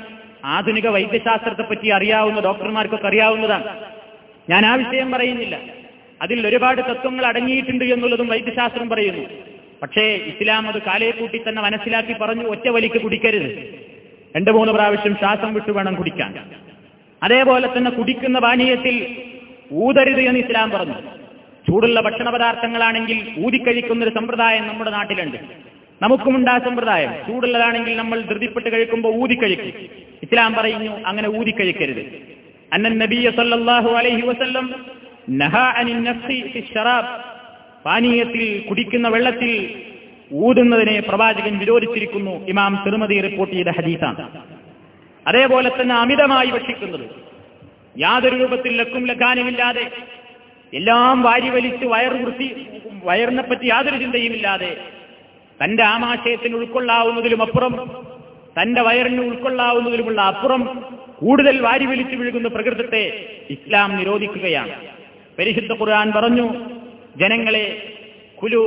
A: ആധുനിക വൈദ്യശാസ്ത്രത്തെ പറ്റി അറിയാവുന്ന ഡോക്ടർമാർക്കൊക്കെ അറിയാവുന്നതാണ്. ഞാൻ ആ വിഷയം പറയുന്നില്ല. അതിൽ ഒരുപാട് തത്വങ്ങൾ അടങ്ങിയിട്ടുണ്ട് എന്നുള്ളതും വൈദ്യശാസ്ത്രം പറയുന്നു. പക്ഷേ ഇസ്ലാം അത് കാലയെ കൂട്ടി തന്നെ മനസ്സിലാക്കി പറഞ്ഞു ഒറ്റ വലിക്ക് കുടിക്കരുത്. രണ്ട് മൂന്ന് പ്രാവശ്യം ശ്വാസം വിട്ടു വേണം കുടിക്കാൻ. അതേപോലെ തന്നെ കുടിക്കുന്ന പാനീയത്തിൽ ഊതരുത് എന്ന് ഇസ്ലാം പറഞ്ഞു. ചൂടുള്ള ഭക്ഷണ പദാർത്ഥങ്ങളാണെങ്കിൽ ഊതിക്കഴിക്കുന്ന ഒരു സമ്പ്രദായം നമ്മുടെ നാട്ടിലുണ്ട്. നമുക്കുമുണ്ട് ആ സമ്പ്രദായം. ചൂടുള്ളതാണെങ്കിൽ നമ്മൾ ധൃതിപ്പെട്ട് കഴിക്കുമ്പോൾ ഊതിക്കഴിക്കും. ഇസ്ലാം പറയുന്നു അങ്ങനെ ഊതിക്കഴിക്കരുത്. നബിയ അലൈഹി വസല്ലം പാനീയത്തിൽ കുടിക്കുന്ന വെള്ളത്തിൽ ഊതുന്നതിനെ പ്രവാചകൻ വിരോധിച്ചിരിക്കുന്നു. ഇമാം തിരുമതി റിപ്പോർട്ട് ചെയ്ത ഹദീസാണ്. അതേപോലെ തന്നെ അമിതമായി ഭക്ഷിക്കുന്നത്. യാതൊരു രൂപത്തിൽ ലക്കും ലഖാനുമില്ലാതെ എല്ലാം വാരി വലിച്ച് വയർ വൃത്തി വയറിനെപ്പറ്റി യാതൊരു ചിന്തയുമില്ലാതെ തന്റെ ആമാശയത്തിന് ഉൾക്കൊള്ളാവുന്നതിലും അപ്പുറം തന്റെ വയറിന് ഉൾക്കൊള്ളാവുന്നതിലുമുള്ള അപ്പുറം കൂടുതൽ വാരി വലിച്ചു വിഴുകുന്ന പ്രകൃതത്തെ ഇസ്ലാം നിരോധിക്കുകയാണ്. പരിശുദ്ധ ഖുർആൻ പറഞ്ഞു ജനങ്ങളെ കുലു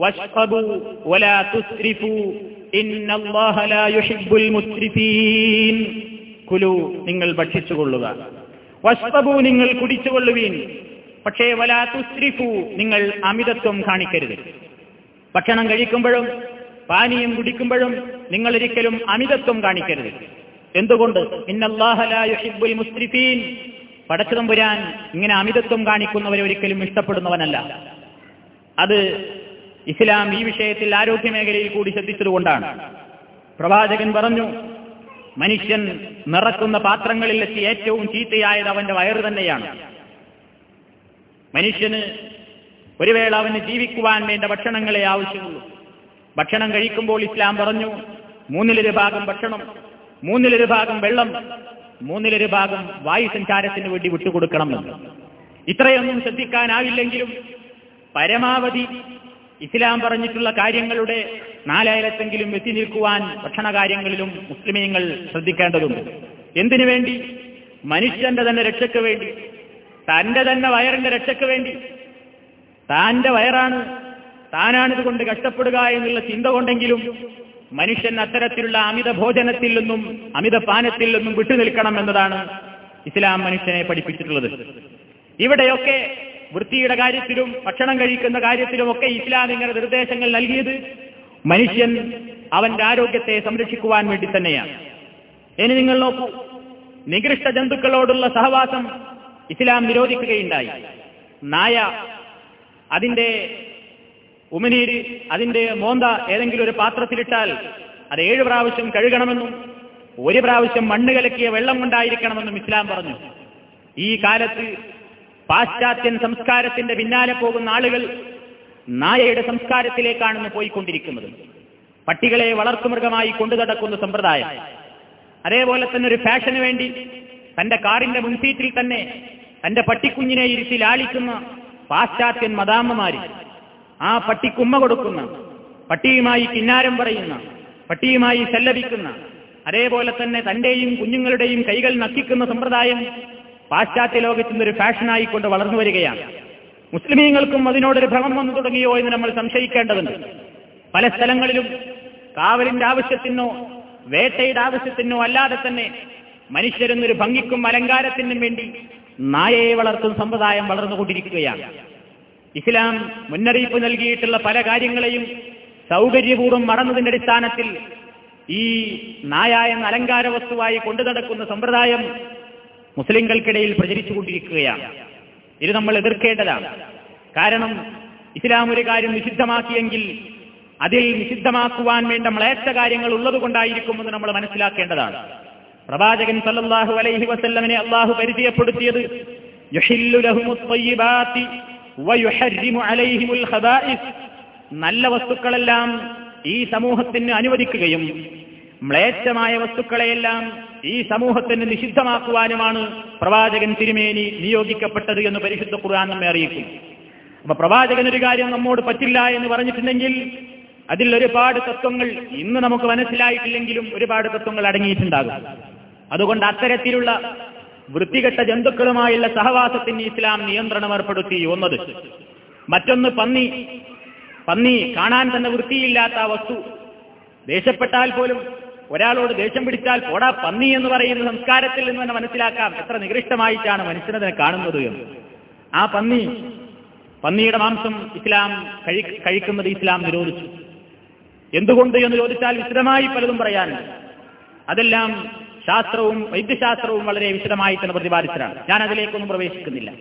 A: വഷ്റബു വലാ തുസ്രിഫു കുലു നിങ്ങൾ ഭക്ഷിച്ചുകൊള്ളുക. വസ്തബു നിങ്ങൾ കുടിച്ചുകൊള്ളുവീൻ. പക്ഷേ വലാ തുസ്രിഫു നിങ്ങൾ അമിതത്വം കാണിക്കരുത്. ഭക്ഷണം കഴിക്കുമ്പോഴും പാനീയം കുടിക്കുമ്പോഴും നിങ്ങൾ ഒരിക്കലും അമിതത്വം കാണിക്കരുത്. എന്തുകൊണ്ട്? ഇന്നല്ലാഹ ലാ യുഹിബ്ബുൽ മുസ്രിഫീൻ. പടച്ചതമ്പുരാൻ ഇങ്ങനെ അമിതത്വം കാണിക്കുന്നവരെ ഒരിക്കലും ഇഷ്ടപ്പെടുന്നവനല്ല. അത് ഇസ്ലാം ഈ വിഷയത്തിൽ ആരോഗ്യ മേഖലയിൽ കൂടി ശ്രദ്ധിച്ചതുകൊണ്ടാണ്. പ്രവാചകൻ പറഞ്ഞു മനുഷ്യൻ നിറക്കുന്ന പാത്രങ്ങളിൽ എത്തി ഏറ്റവും ചീത്തയായത് അവന്റെ വയറ് തന്നെയാണ്. മനുഷ്യന് ഒരു വേള അവന് ജീവിക്കുവാൻ വേണ്ട ഭക്ഷണങ്ങളെ ആവശ്യമുള്ളൂ. ഭക്ഷണം കഴിക്കുമ്പോൾ ഇസ്ലാം പറഞ്ഞു മൂന്നിലൊരു ഭാഗം ഭക്ഷണം മൂന്നിലൊരു ഭാഗം വെള്ളം മൂന്നിലൊരു ഭാഗം വായു സഞ്ചാരത്തിന് വേണ്ടി വിട്ടുകൊടുക്കണമെന്ന് ഇത്രയൊന്നും ശ്രദ്ധിക്കാനാവില്ലെങ്കിലും പരമാവധി ഇസ്ലാം പറഞ്ഞിട്ടുള്ള കാര്യങ്ങളുടെ നാലായിരത്തെങ്കിലും എത്തി നിൽക്കുവാൻ ഭക്ഷണ കാര്യങ്ങളിലും മുസ്ലിമീങ്ങൾ ശ്രദ്ധിക്കേണ്ടതുണ്ട്. എന്തിനു വേണ്ടി? മനുഷ്യന്റെ തന്നെ രക്ഷയ്ക്ക് വേണ്ടി. തന്റെ തന്നെ വയറിന്റെ രക്ഷയ്ക്ക് വേണ്ടി. താന്റെ വയറാണ്. താനാണിതുകൊണ്ട് കഷ്ടപ്പെടുക എന്നുള്ള ചിന്ത കൊണ്ടെങ്കിലും മനുഷ്യൻ അത്തരത്തിലുള്ള അമിത ഭോജനത്തിൽ നിന്നും അമിത പാനത്തിൽ നിന്നും വിട്ടുനിൽക്കണം എന്നതാണ് ഇസ്ലാം മനുഷ്യനെ പഠിപ്പിച്ചിട്ടുള്ളത്. ഇവിടെയൊക്കെ വൃത്തിയുടെ കാര്യത്തിലും ഭക്ഷണം കഴിക്കുന്ന കാര്യത്തിലുമൊക്കെ ഇസ്ലാം ഇങ്ങനെ നിർദ്ദേശങ്ങൾ നൽകിയത് മനുഷ്യൻ അവന്റെ ആരോഗ്യത്തെ സംരക്ഷിക്കുവാൻ വേണ്ടി തന്നെയാണ്. ഇനി നിങ്ങൾ നോക്കൂ നികൃഷ്ട ജന്തുക്കളോടുള്ള സഹവാസം ഇസ്ലാം നിരോധിക്കുകയുണ്ടായി. നായ അതിന്റെ ഉമിനീര് അതിന്റെ മോന്ത ഏതെങ്കിലും ഒരു പാത്രത്തിലിട്ടാൽ അത് ഏഴ് പ്രാവശ്യം കഴുകണമെന്നും ഒരു പ്രാവശ്യം മണ്ണ് കലക്കിയ വെള്ളം കൊണ്ടായിരിക്കണമെന്നും ഇസ്ലാം പറഞ്ഞു. ഈ കാലത്ത് പാശ്ചാത്യൻ സംസ്കാരത്തിന്റെ പിന്നാലെ പോകുന്ന ആളുകൾ നായയുടെ സംസ്കാരത്തിലേക്കാണെന്ന് പോയിക്കൊണ്ടിരിക്കുന്നത്. പട്ടികളെ വളർത്തുമൃഗമായി കൊണ്ടു നടക്കുന്ന സമ്പ്രദായം. അതേപോലെ തന്നെ ഒരു ഫാഷന് വേണ്ടി തന്റെ കാറിന്റെ മുൻസീറ്റിൽ തന്നെ തന്റെ പട്ടിക്കുഞ്ഞിനെ ഇരുത്തി ലാളിക്കുന്ന പാശ്ചാത്യൻ മദാമ്മമാര് ആ പട്ടിക്കുമ്മ കൊടുക്കുന്ന പട്ടിയുമായി കിന്നാരം പറയുന്ന പട്ടിയുമായി സല്ലപിക്കുന്ന അതേപോലെ തന്നെ തന്റെയും കുഞ്ഞുങ്ങളുടെയും കൈകൾ നക്കിക്കുന്ന സമ്പ്രദായം പാശ്ചാത്യ ലോകത്തിന്റെ ഒരു ഫാഷനായിക്കൊണ്ട് വളർന്നു വരികയാണ്. മുസ്ലിമീങ്ങൾക്കും അതിനോടൊരു ഭ്രമം വന്നു തുടങ്ങിയോ എന്ന് നമ്മൾ സംശയിക്കേണ്ടതുണ്ട്. പല സ്ഥലങ്ങളിലും കാവലിന്റെ ആവശ്യത്തിനോ വേട്ടയുടെ ആവശ്യത്തിനോ അല്ലാതെ തന്നെ മനുഷ്യരെന്നൊരു ഭംഗിക്കും അലങ്കാരത്തിനും വേണ്ടി നായയെ വളർത്തുന്ന സമ്പ്രദായം വളർന്നുകൊണ്ടിരിക്കുകയാണ്. ഇസ്ലാം മുന്നറിയിപ്പ് നൽകിയിട്ടുള്ള പല കാര്യങ്ങളെയും സൗകര്യപൂർവം മറന്നതിന്റെ അടിസ്ഥാനത്തിൽ ഈ നായ എന്ന അലങ്കാര വസ്തുവായി കൊണ്ടു നടക്കുന്ന സമ്പ്രദായം മുസ്ലിങ്ങൾക്കിടയിൽ പ്രചരിച്ചുകൊണ്ടിരിക്കുകയാണ്. ഇത് നമ്മൾ എതിർക്കേണ്ടതാണ്. കാരണം ഇസ്ലാം ഒരു കാര്യം നിഷിദ്ധമാക്കിയെങ്കിൽ അതിൽ നിഷിദ്ധമാക്കുവാൻ വേണ്ട മ്ലേച്ഛ കാര്യങ്ങൾ ഉള്ളതുകൊണ്ടായിരിക്കുമെന്ന് നമ്മൾ മനസ്സിലാക്കേണ്ടതാണ്. പ്രവാചകൻ സല്ലല്ലാഹു അലൈഹി വസല്ലമനെ അള്ളാഹു പരിചയപ്പെടുത്തിയത് നല്ല വസ്തുക്കളെല്ലാം ഈ സമൂഹത്തിന് അനുവദിക്കുകയും മ്ലേച്ഛമായ വസ്തുക്കളെയെല്ലാം ഈ സമൂഹത്തിന് നിഷിദ്ധമാക്കുവാനുമാണ് പ്രവാചകൻ തിരുമേനി നിയോഗിക്കപ്പെട്ടത് എന്ന് പരിശുദ്ധ ഖുർആൻ നമ്മെ അറിയിക്കും. അപ്പൊ പ്രവാചകൻ ഒരു കാര്യം നമ്മോട് പറ്റില്ല എന്ന് പറഞ്ഞിട്ടുണ്ടെങ്കിൽ അതിൽ ഒരുപാട് തത്വങ്ങൾ ഇന്ന് നമുക്ക് മനസ്സിലായിട്ടില്ലെങ്കിലും ഒരുപാട് തത്വങ്ങൾ അടങ്ങിയിട്ടുണ്ടാകും. അതുകൊണ്ട് അത്തരത്തിലുള്ള വൃത്തികെട്ട ജന്തുക്കളുമായുള്ള സഹവാസത്തിന് ഇസ്ലാം നിയന്ത്രണം ഏർപ്പെടുത്തി ഒന്നത് മറ്റൊന്ന് പന്നി. പന്നി കാണാൻ തന്നെ വൃത്തിയില്ലാത്ത വസ്തു. ദേഷ്യപ്പെട്ടാൽ പോലും ഒരാളോട് ദേഷ്യം പിടിച്ചാൽ പോടാ പന്നി എന്ന് പറയുന്ന സംസ്കാരത്തിൽ നിന്ന് തന്നെ മനസ്സിലാക്കാം. എത്ര നികൃഷ്ടമായിട്ടാണ് മനുഷ്യനെ കാണുന്നത് എന്ന്. ആ പന്നി പന്നിയുടെ മാംസം ഇസ്ലാം കഴി കഴിക്കുന്നത് ഇസ്ലാം നിരോധിച്ചു. എന്തുകൊണ്ട് എന്ന് ചോദിച്ചാൽ വിശദമായി പലതും പറയാനുണ്ട്. അതെല്ലാം ശാസ്ത്രവും വൈദ്യശാസ്ത്രവും വളരെ വിശദമായി തന്നെ പ്രതിപാദിച്ചതാണ്. ഞാൻ അതിലേക്കൊന്നും പ്രവേശിക്കുന്നില്ല.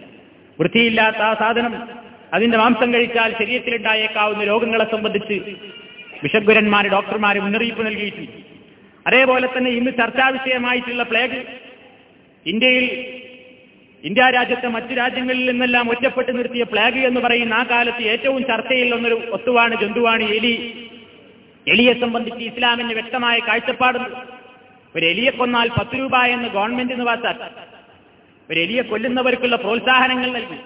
A: വൃത്തിയില്ലാത്ത ആ സാധനം അതിന്റെ മാംസം കഴിച്ചാൽ ശരീരത്തിലുണ്ടായേക്കാവുന്ന രോഗങ്ങളെ സംബന്ധിച്ച് വിഷഗ്വരന്മാര് ഡോക്ടർമാര് മുന്നറിയിപ്പ് നൽകിയിട്ടുണ്ട്. അതേപോലെ തന്നെ ഇന്ന് ചർച്ചാ വിഷയമായിട്ടുള്ള പ്ലേഗ് ഇന്ത്യയിൽ ഇന്ത്യ രാജ്യത്തെ മറ്റു രാജ്യങ്ങളിൽ നിന്നെല്ലാം ഒറ്റപ്പെട്ട് നിർത്തിയ പ്ലേഗ് എന്ന് പറയുന്ന ആ കാലത്ത് ഏറ്റവും ചർച്ചയിൽ ഒന്നൊരു വസ്തുവാണ് ജന്തുവാണ് എലി. എലിയെ സംബന്ധിച്ച് ഇസ്ലാമിന് വ്യക്തമായ കാഴ്ചപ്പാടുണ്ട്. ഒരു എലിയെ കൊന്നാൽ പത്ത് രൂപ എന്ന് ഗവൺമെന്റ് നിവാസാക്ക ഒരു എലിയെ കൊല്ലുന്നവർക്കുള്ള പ്രോത്സാഹനങ്ങൾ നൽകി.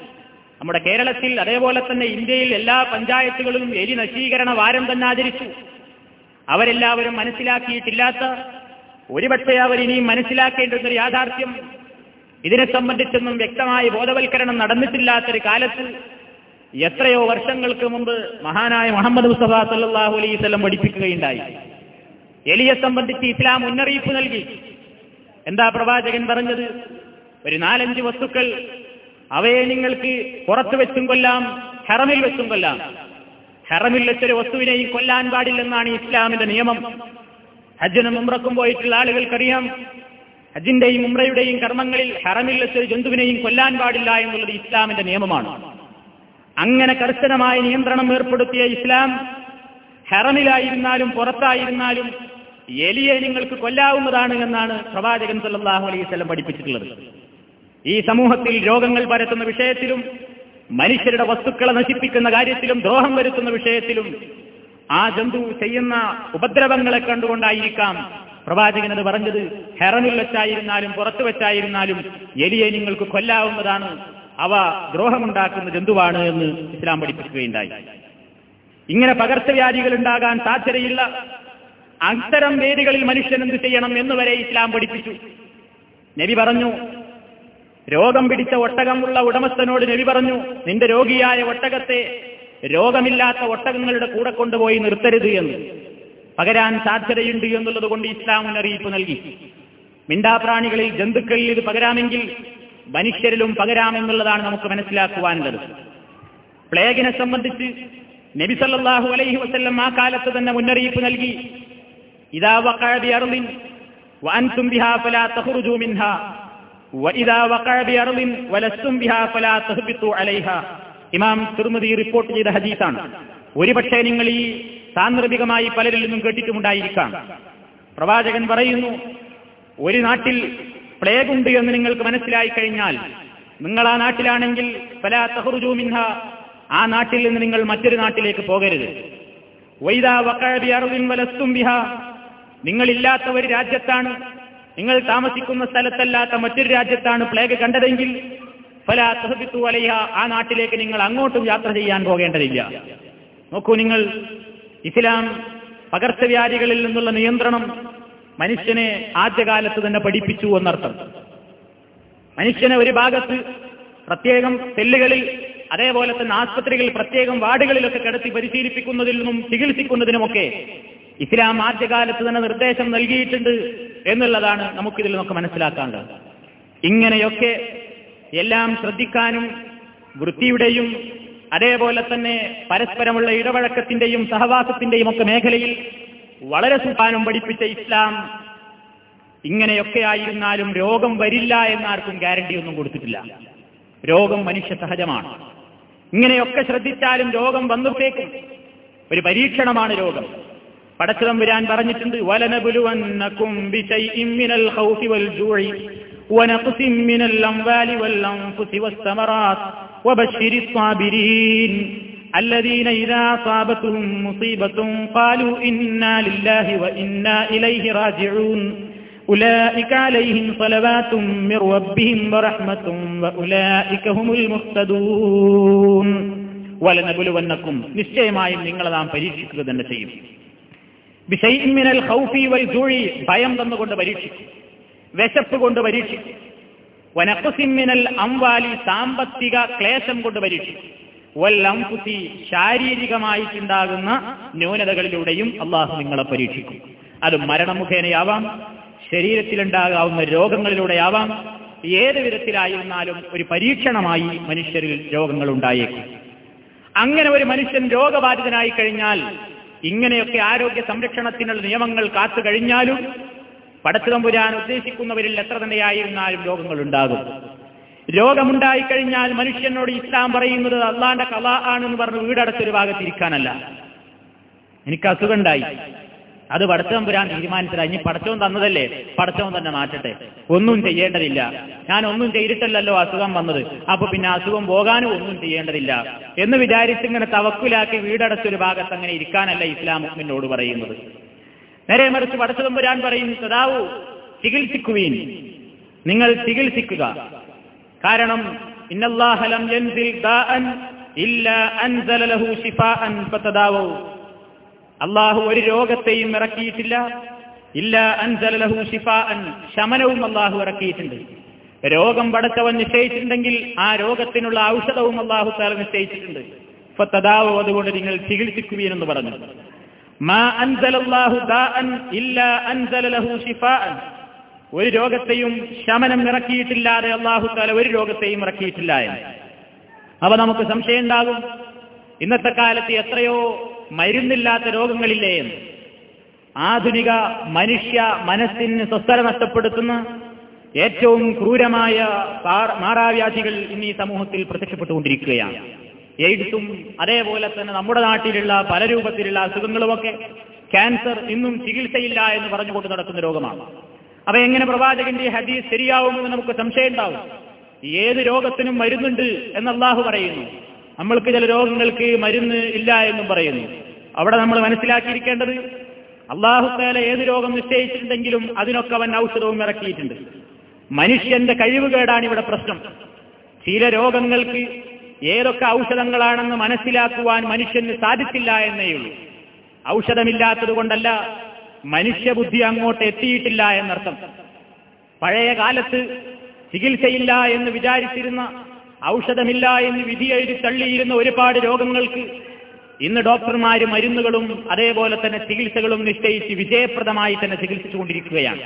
A: നമ്മുടെ കേരളത്തിൽ അതേപോലെ തന്നെ ഇന്ത്യയിൽ എല്ലാ പഞ്ചായത്തുകളിലും എലി നശീകരണ വാരം തന്നെ ആചരിച്ചു. അവരെല്ലാവരും മനസ്സിലാക്കിയിട്ടില്ലാത്ത ഒരുപക്ഷെ അവർ ഇനിയും മനസ്സിലാക്കേണ്ടുന്ന ഒരു യാഥാർത്ഥ്യം ഇതിനെ സംബന്ധിച്ചൊന്നും വ്യക്തമായ ബോധവൽക്കരണം നടന്നിട്ടില്ലാത്തൊരു കാലത്ത് എത്രയോ വർഷങ്ങൾക്ക് മുമ്പ് മഹാനായ മുഹമ്മദ് മുസ്തഫ സല്ലാഹു അലൈവല്ലം പഠിപ്പിക്കുകയുണ്ടായി. എലിയെ സംബന്ധിച്ച് ഇസ്ലാം മുന്നറിയിപ്പ് നൽകി. എന്താ പ്രവാചകൻ പറഞ്ഞത്? ഒരു നാലഞ്ച് വസ്തുക്കൾ അവയെ നിങ്ങൾക്ക് പുറത്തു വെച്ചും കൊല്ലാം ഹെറമിൽ വെച്ചും കൊല്ലാം. ഹെറമിൽ വസ്തുവിനെയും കൊല്ലാൻ പാടില്ലെന്നാണ് ഇസ്ലാമിന്റെ നിയമം. ഹജ്ജിനും ഉമ്രക്കും പോയിട്ടുള്ള ആളുകൾക്കറിയാം ഹജ്ജിന്റെയും ഉമ്രയുടെയും കർമ്മങ്ങളിൽ ഹറമിൽ വെച്ചൊരു ജന്തുവിനെയും കൊല്ലാൻ പാടില്ല എന്നുള്ളത് ഇസ്ലാമിന്റെ നിയമമാണ്. അങ്ങനെ കർശനമായ നിയന്ത്രണം ഏർപ്പെടുത്തിയ ഇസ്ലാം ഹറമിലായിരുന്നാലും പുറത്തായിരുന്നാലും എലിയെ നിങ്ങൾക്ക് കൊല്ലാവുന്നതാണ് എന്നാണ് പ്രവാചകൻ സല്ലാഹു അലൈഹി വസല്ലം പഠിപ്പിച്ചിട്ടുള്ളത്. ഈ സമൂഹത്തിൽ രോഗങ്ങൾ പരത്തുന്ന വിഷയത്തിലും മനുഷ്യരുടെ വസ്തുക്കളെ നശിപ്പിക്കുന്ന കാര്യത്തിലും ദ്രോഹം വരുത്തുന്ന വിഷയത്തിലും ആ ജന്തു ചെയ്യുന്ന ഉപദ്രവങ്ങളെ കണ്ടുകൊണ്ടായിരിക്കാം പ്രവാചകൻ അത് പറഞ്ഞത്. ഹെറനിൽ വെച്ചായിരുന്നാലും പുറത്തു വെച്ചായിരുന്നാലും എലിയെ നിങ്ങൾക്ക് കൊല്ലാവുന്നതാണ്. അവ ദ്രോഹമുണ്ടാക്കുന്ന ജന്തുവാണ് എന്ന് ഇസ്ലാം പഠിപ്പിക്കുകയുണ്ടായി. ഇങ്ങനെ പകർച്ചവ്യാധികൾ ഉണ്ടാകാൻ സാധ്യതയില്ല. അത്തരം വേദികളിൽ മനുഷ്യൻ എന്ത് ചെയ്യണം എന്നുവരെ ഇസ്ലാം പഠിപ്പിച്ചു. നബി പറഞ്ഞു രോഗം പിടിച്ച ഒട്ടകമുള്ള ഉടമസ്ഥനോട് നബി പറഞ്ഞു നിന്റെ രോഗിയായ ഒട്ടകത്തെ രോഗമില്ലാത്ത ഒട്ടകങ്ങളുടെ കൂടെ കൊണ്ടുപോയി നിർത്തരുത് എന്ന്. പകരാൻ സാധ്യതയുണ്ട് എന്നുള്ളത് കൊണ്ട് ഇസ്ലാം മുന്നറിയിപ്പ് നൽകി. മിണ്ടാപ്രാണികളിൽ ജന്തുക്കളിൽ ഇത് പകരാമെങ്കിൽ മനുഷ്യരിലും പകരാമെന്നുള്ളതാണ് നമുക്ക് മനസ്സിലാക്കുവാനുള്ളത് പ്ലേഗിനെ സംബന്ധിച്ച് നബി സല്ലാഹു അലൈഹി വസ്ല്ലം ആ കാലത്ത് തന്നെ മുന്നറിയിപ്പ് നൽകി. ഇതാ വഖഅ ബിഅർളിൻ വാൻ ബിഹാ ഫലാ തഖ്റുജൂ മിൻഹാ. ഇമാം തിരുമതി റിപ്പോർട്ട് ചെയ്ത ഹദീസാണ്. ഒരുപക്ഷെ നിങ്ങൾ ഈ സാന്ദർഭികമായി പലരിൽ നിന്നും കേട്ടിട്ടുമുണ്ടായിരിക്കാം. പ്രവാചകൻ പറയുന്നു ഒരു നാട്ടിൽ പ്ലേഗ് ഉണ്ട് എന്ന് നിങ്ങൾക്ക് മനസ്സിലായി കഴിഞ്ഞാൽ നിങ്ങൾ ആ നാട്ടിലാണെങ്കിൽ പല മിൻഹ ആ നാട്ടിൽ നിന്ന് നിങ്ങൾ മറ്റൊരു നാട്ടിലേക്ക് പോകരുത്. വൈദാ വക്കഴബി അറുവിൻ വലസ്തും ബിഹ നിങ്ങളില്ലാത്ത ഒരു രാജ്യത്താണ് നിങ്ങൾ താമസിക്കുന്ന സ്ഥലത്തല്ലാത്ത മറ്റൊരു രാജ്യത്താണ് പ്ലേഗ് കണ്ടതെങ്കിൽ പല തഹബിത്തു വലയ ആ നാട്ടിലേക്ക് നിങ്ങൾ അങ്ങോട്ടും യാത്ര ചെയ്യാൻ പോകേണ്ടതില്ല. നോക്കൂ നിങ്ങൾ ഇസ്ലാം പകർച്ചവ്യാധികളിൽ നിന്നുള്ള നിയന്ത്രണം മനുഷ്യനെ ആദ്യകാലത്ത് തന്നെ പഠിപ്പിച്ചു എന്നർത്ഥം. മനുഷ്യനെ ഒരു ഭാഗത്ത് പ്രത്യേകം സെല്ലുകളിൽ അതേപോലെ തന്നെ ആസ്പത്രികളിൽ പ്രത്യേകം വാർഡുകളിലൊക്കെ കിടത്തി പരിശീലിപ്പിക്കുന്നതിൽ നിന്നും ചികിത്സിക്കുന്നതിനുമൊക്കെ ഇസ്ലാം ആദ്യകാലത്ത് തന്നെ നിർദ്ദേശം നൽകിയിട്ടുണ്ട് എന്നുള്ളതാണ് നമുക്കിതിൽ നമുക്ക് മനസ്സിലാക്കാനുള്ളത്. ഇങ്ങനെയൊക്കെ എല്ലാം ശ്രദ്ധിക്കാനും വൃത്തിയുടെയും അതേപോലെ തന്നെ പരസ്പരമുള്ള ഇടപഴക്കത്തിന്റെയും സഹവാസത്തിന്റെയും ഒക്കെ മേഖലയിൽ വളരെ സുഖാനം പഠിപ്പിച്ച ഇസ്ലാം ഇങ്ങനെയൊക്കെ ആയിരുന്നാലും രോഗം വരില്ല എന്നാർക്കും ഗ്യാരണ്ടി ഒന്നും കൊടുത്തിട്ടില്ല. രോഗം മനുഷ്യ സഹജമാണ്. ഇങ്ങനെയൊക്കെ ശ്രദ്ധിച്ചാലും രോഗം വന്നിട്ടേക്കും ഒരു പരീക്ഷണമാണ് രോഗം. പടച്ചതം വരാൻ പറഞ്ഞിട്ടുണ്ട് വലനബുലുവന്നക്കും ബിശൈഇം മിനൽ ഖൗഫി വൽ ജൂഇ ونقص من الأموال والأنفس والثمرات وبشر الصابرين الذين إذا أصابتهم مصيبة قالوا إنا لله وإنا إليه راجعون أولئك عليهم صلوات من ربهم ورحمة وأولئك هم المهتدون ولنبلونكم നിശ്ചയമായും നിങ്ങളെ നാം പരീക്ഷിക്കുക തന്നെ ചെയ്യും ബിഷൈമിനൽ ഹൗഫി വൽ ജൂഴി ഭയം തന്നുകൊണ്ട് പരീക്ഷിക്കും. വിശപ്പ് കൊണ്ട് പരീക്ഷിക്കും. വനക്കുസിമ്മിനൽ അംവാലി സാമ്പത്തിക ക്ലേശം കൊണ്ട് പരീക്ഷിക്കും. വല്ലംകുത്തി ശാരീരികമായിട്ടുണ്ടാകുന്ന ന്യൂനതകളിലൂടെയും അള്ളാഹു നിങ്ങളെ പരീക്ഷിക്കും. അത് മരണമുഖേനയാവാം ശരീരത്തിലുണ്ടാകാവുന്ന രോഗങ്ങളിലൂടെയാവാം ഏത് വിധത്തിലായിരുന്നാലും ഒരു പരീക്ഷണമായി മനുഷ്യരിൽ രോഗങ്ങൾ ഉണ്ടായേക്കും. അങ്ങനെ ഒരു മനുഷ്യൻ രോഗബാധിതനായി കഴിഞ്ഞാൽ ഇങ്ങനെയൊക്കെ ആരോഗ്യ സംരക്ഷണത്തിനുള്ള നിയമങ്ങൾ കാത്തു കഴിഞ്ഞാലും പടച്ചുതമ്പുരാൻ ഉദ്ദേശിക്കുന്നവരിൽ എത്ര തന്നെയായിരുന്നാലും രോഗങ്ങൾ ഉണ്ടാകും രോഗമുണ്ടായിക്കഴിഞ്ഞാൽ മനുഷ്യനോട് ഇസ്ലാം പറയുന്നത് അള്ളാന്റെ കല ആണെന്ന് പറഞ്ഞ് വീടടച്ചൊരു ഭാഗത്തിരിക്കാനല്ല. എനിക്ക് അസുഖമുണ്ടായി അത് പടച്ചവൻ പുരാൻ തീരുമാനിച്ചത്. ഇനി പടച്ചവൻ തന്നതല്ലേ? പടച്ചവൻ തന്നെ മാറ്റട്ടെ. ഒന്നും ചെയ്യേണ്ടതില്ല. ഞാൻ ഒന്നും ചെയ്തിട്ടല്ലല്ലോ അസുഖം വന്നത്. അപ്പൊ പിന്നെ അസുഖം പോകാനും ഒന്നും ചെയ്യേണ്ടതില്ല. എന്ന് വിചാരിച്ച് ഇങ്ങനെ തവക്കുലാക്കി വീടടച്ചൊരു ഭാഗത്ത് അങ്ങനെ ഇരിക്കാനല്ല ഇസ്ലാം മുസ്ലിനോട് പറയുന്നത്. നേരെ മറിച്ച് പടച്ചവൻ പുരാൻ പറയുന്നു സദാവു ചികിത്സിക്കുവീൻ. നിങ്ങൾ ചികിത്സിക്കുക. കാരണം ഇന്നല്ലാഹലം ഇല്ല അൻസല ലഹു ശിഫാഅൻ ഫതദാവു. അള്ളാഹു ഒരു രോഗത്തെയും ഇറക്കിയിട്ടില്ല. ഇല്ല അൻസലഹു ലഹു ശിഫാഅൻ. ശമനവും അള്ളാഹു ഇറക്കിയിട്ടുണ്ട്. രോഗം പടച്ചവൻ നിശ്ചയിച്ചിട്ടുണ്ടെങ്കിൽ ആ രോഗത്തിനുള്ള ഔഷധവും അള്ളാഹു താല നിശ്ചയിച്ചിട്ടുണ്ട്. ഇപ്പൊ ഫതദാവു അതുകൊണ്ട് നിങ്ങൾ ചികിത്സിക്കുകയെന്ന് പറഞ്ഞു. ഒരു രോഗത്തെയും ശമനം ഇറക്കിയിട്ടില്ലാതെ അള്ളാഹു താല ഒരു രോഗത്തെയും ഇറക്കിയിട്ടില്ല അവ നമുക്ക് സംശയം ഉണ്ടാകും. ഇന്നത്തെ കാലത്ത് എത്രയോ മരുന്നില്ലാത്ത രോഗങ്ങളില്ലേ എന്ന്. ആധുനിക മനുഷ്യ മനസ്സിന് സ്വസ്ഥത നഷ്ടപ്പെടുത്തുന്ന ഏറ്റവും ക്രൂരമായ മാറാവ്യാധികൾ ഇന്ന് ഈ സമൂഹത്തിൽ പ്രത്യക്ഷപ്പെട്ടുകൊണ്ടിരിക്കുകയാണ്. എയ്ഡ്സും അതേപോലെ തന്നെ നമ്മുടെ നാട്ടിലുള്ള പല രൂപത്തിലുള്ള അസുഖങ്ങളുമൊക്കെ ക്യാൻസർ ഇന്നും ചികിത്സയില്ല എന്ന് പറഞ്ഞുകൊണ്ട് നടക്കുന്ന രോഗമാണ്. അവ എങ്ങനെ പ്രവാചകന്റെ ഹദീസ് ശരിയാവുമെന്ന് നമുക്ക് സംശയം ഉണ്ടാവും ഏത് രോഗത്തിനും മരുന്നുണ്ട് എന്ന് അള്ളാഹു പറയുന്നു. നമ്മൾക്ക് ചില രോഗങ്ങൾക്ക് മരുന്ന് ഇല്ല എന്നും പറയുന്നു. അവിടെ നമ്മൾ മനസ്സിലാക്കിയിരിക്കേണ്ടത് അള്ളാഹു താല ഏത് രോഗം നിശ്ചയിച്ചിട്ടുണ്ടെങ്കിലും അതിനൊക്കെ അവൻ ഔഷധവും ഇറക്കിയിട്ടുണ്ട്. മനുഷ്യന്റെ കഴിവുകേടാണ് ഇവിടെ പ്രശ്നം. ചില രോഗങ്ങൾക്ക് ഏതൊക്കെ ഔഷധങ്ങളാണെന്ന് മനസ്സിലാക്കുവാൻ മനുഷ്യന് സാധിച്ചില്ല എന്നേയുള്ളൂ ഔഷധമില്ലാത്തത് കൊണ്ടല്ല മനുഷ്യബുദ്ധി അങ്ങോട്ട് എത്തിയിട്ടില്ല എന്നർത്ഥം. പഴയ കാലത്ത് ചികിത്സയില്ല എന്ന് വിചാരിച്ചിരുന്ന ഔഷധമില്ല എന്ന് വിധിയെഴുതി തള്ളിയിരുന്ന ഒരുപാട് രോഗങ്ങൾക്ക് ഇന്ന് ഡോക്ടർമാർ മരുന്നുകളും അതേപോലെ തന്നെ ചികിത്സകളും നിശ്ചയിച്ച് വിജയപ്രദമായി തന്നെ ചികിത്സിച്ചുകൊണ്ടിരിക്കുകയാണ്.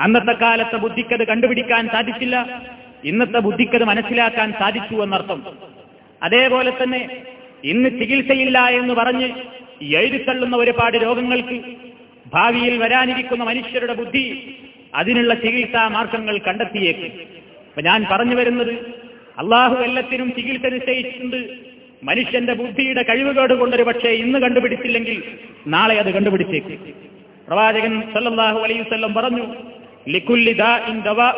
A: അന്നത്തെ കാലത്തെ ബുദ്ധിക്കത് കണ്ടുപിടിക്കാൻ സാധിച്ചില്ല. ഇന്നത്തെ ബുദ്ധിക്കത് മനസ്സിലാക്കാൻ സാധിച്ചു എന്നർത്ഥം. അതേപോലെ തന്നെ ഇന്ന് ചികിത്സയില്ല എന്ന് പറഞ്ഞ് എഴുതിത്തള്ളുന്ന ഒരുപാട് രോഗങ്ങൾക്ക് ഭാവിയിൽ വരാനിരിക്കുന്ന മനുഷ്യരുടെ ബുദ്ധി അതിനുള്ള ചികിത്സാ മാർഗങ്ങൾ കണ്ടെത്തിയേക്കും. അപ്പൊ ഞാൻ പറഞ്ഞു വരുന്നത് അള്ളാഹു എല്ലാത്തിനും ചികിത്സ നിശ്ചയിച്ചിട്ടുണ്ട്. മനുഷ്യന്റെ ബുദ്ധിയുടെ കഴിവുകേട് കൊണ്ടൊരു പക്ഷേ ഇന്ന് കണ്ടുപിടിച്ചില്ലെങ്കിൽ നാളെ അത് കണ്ടുപിടിച്ചേക്കും. പ്രവാചകൻ സല്ലാഹു അലൈവല്ലം പറഞ്ഞു ലിക്കുല്ലി ഇൻ ദവാ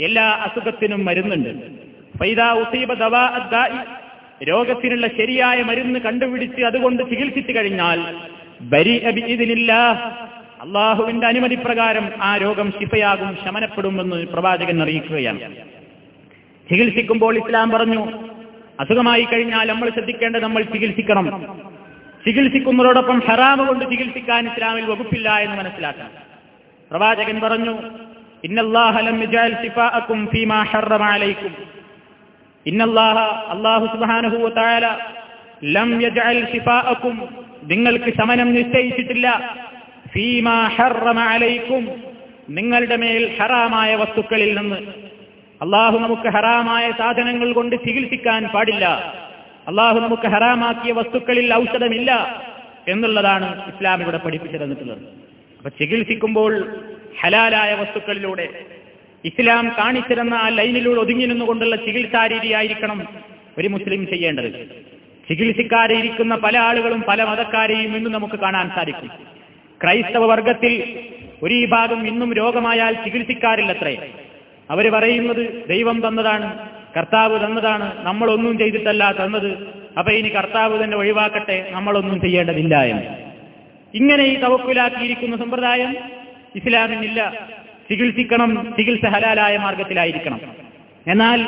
A: എല്ലാ അസുഖത്തിനും മരുന്നുണ്ട്. ഫൈദാ ഉസീബ ദവാ രോഗത്തിനുള്ള ശരിയായ മരുന്ന് കണ്ടുപിടിച്ച് അതുകൊണ്ട് ചികിത്സിച്ചു കഴിഞ്ഞാൽ ബരി അബിഇദിനില്ല അള്ളാഹുവിന്റെ അനുമതി പ്രകാരം ആ രോഗം ശിഫയാകും ശമനപ്പെടുമെന്ന് പ്രവാചകൻ അറിയിക്കുകയാണ്. ചികിത്സിക്കുമ്പോൾ ഇസ്ലാം പറഞ്ഞു അസുഖമായി കഴിഞ്ഞാൽ നമ്മൾ ശ്രദ്ധിക്കേണ്ടത് നമ്മൾ ചികിത്സിക്കണം. ചികിത്സിക്കുന്നതോടൊപ്പം ഹറാമ് കൊണ്ട് ചികിത്സിക്കാൻ ഇസ്ലാമിൽ വകുപ്പില്ല എന്ന് മനസ്സിലാക്കണം. പ്രവാചകൻ പറഞ്ഞു ലം യജഅൽ നിങ്ങൾക്ക് ശമനം നിശ്ചയിച്ചിട്ടില്ല. ഫീമാ ഹറമ അലൈക്കും. നിങ്ങളുടെ മേൽ ഹറാമായ വസ്തുക്കളിൽ നിന്ന് അള്ളാഹു നമുക്ക് ഹറാമായ സാധനങ്ങൾ കൊണ്ട് ചികിത്സിക്കാൻ പാടില്ല. അള്ളാഹു നമുക്ക് ഹറാമാക്കിയ വസ്തുക്കളിൽ ഔഷധമില്ല എന്നുള്ളതാണ് ഇസ്ലാം ഇവിടെ പഠിപ്പിച്ചു തന്നിട്ടുള്ളത്. അപ്പൊ ചികിത്സിക്കുമ്പോൾ ഹലാലായ വസ്തുക്കളിലൂടെ ഇസ്ലാം കാണിച്ചിരുന്ന ആ ലൈനിലൂടെ ഒതുങ്ങി നിന്നുകൊണ്ടുള്ള ചികിത്സാരീതിയായിരിക്കണം ഒരു മുസ്ലിം ചെയ്യേണ്ടത്. ചികിത്സിക്കാരെയിരിക്കുന്ന പല ആളുകളും പല മതക്കാരെയും ഇന്ന് നമുക്ക് കാണാൻ സാധിക്കും. ക്രൈസ്തവ വർഗത്തിൽ ഒരു വിഭാഗം ഇന്നും രോഗമായാൽ ചികിത്സിക്കാറില്ലത്രേ. അവർ പറയുന്നത് ദൈവം തന്നതാണ് കർത്താവ് തന്നതാണ് നമ്മളൊന്നും ചെയ്തിട്ടല്ല തന്നത്. അപ്പൊ ഇനി കർത്താവ് തന്നെ ഒഴിവാക്കട്ടെ നമ്മളൊന്നും ചെയ്യേണ്ടതില്ല എന്ന്. ഇങ്ങനെ ഈ തവക്കുലാക്കിയിരിക്കുന്ന സമ്പ്രദായം ഇസ്ലാമിനില്ല. ചികിത്സിക്കണം ചികിത്സ ഹലാലായ മാർഗത്തിലായിരിക്കണം എന്നാൽ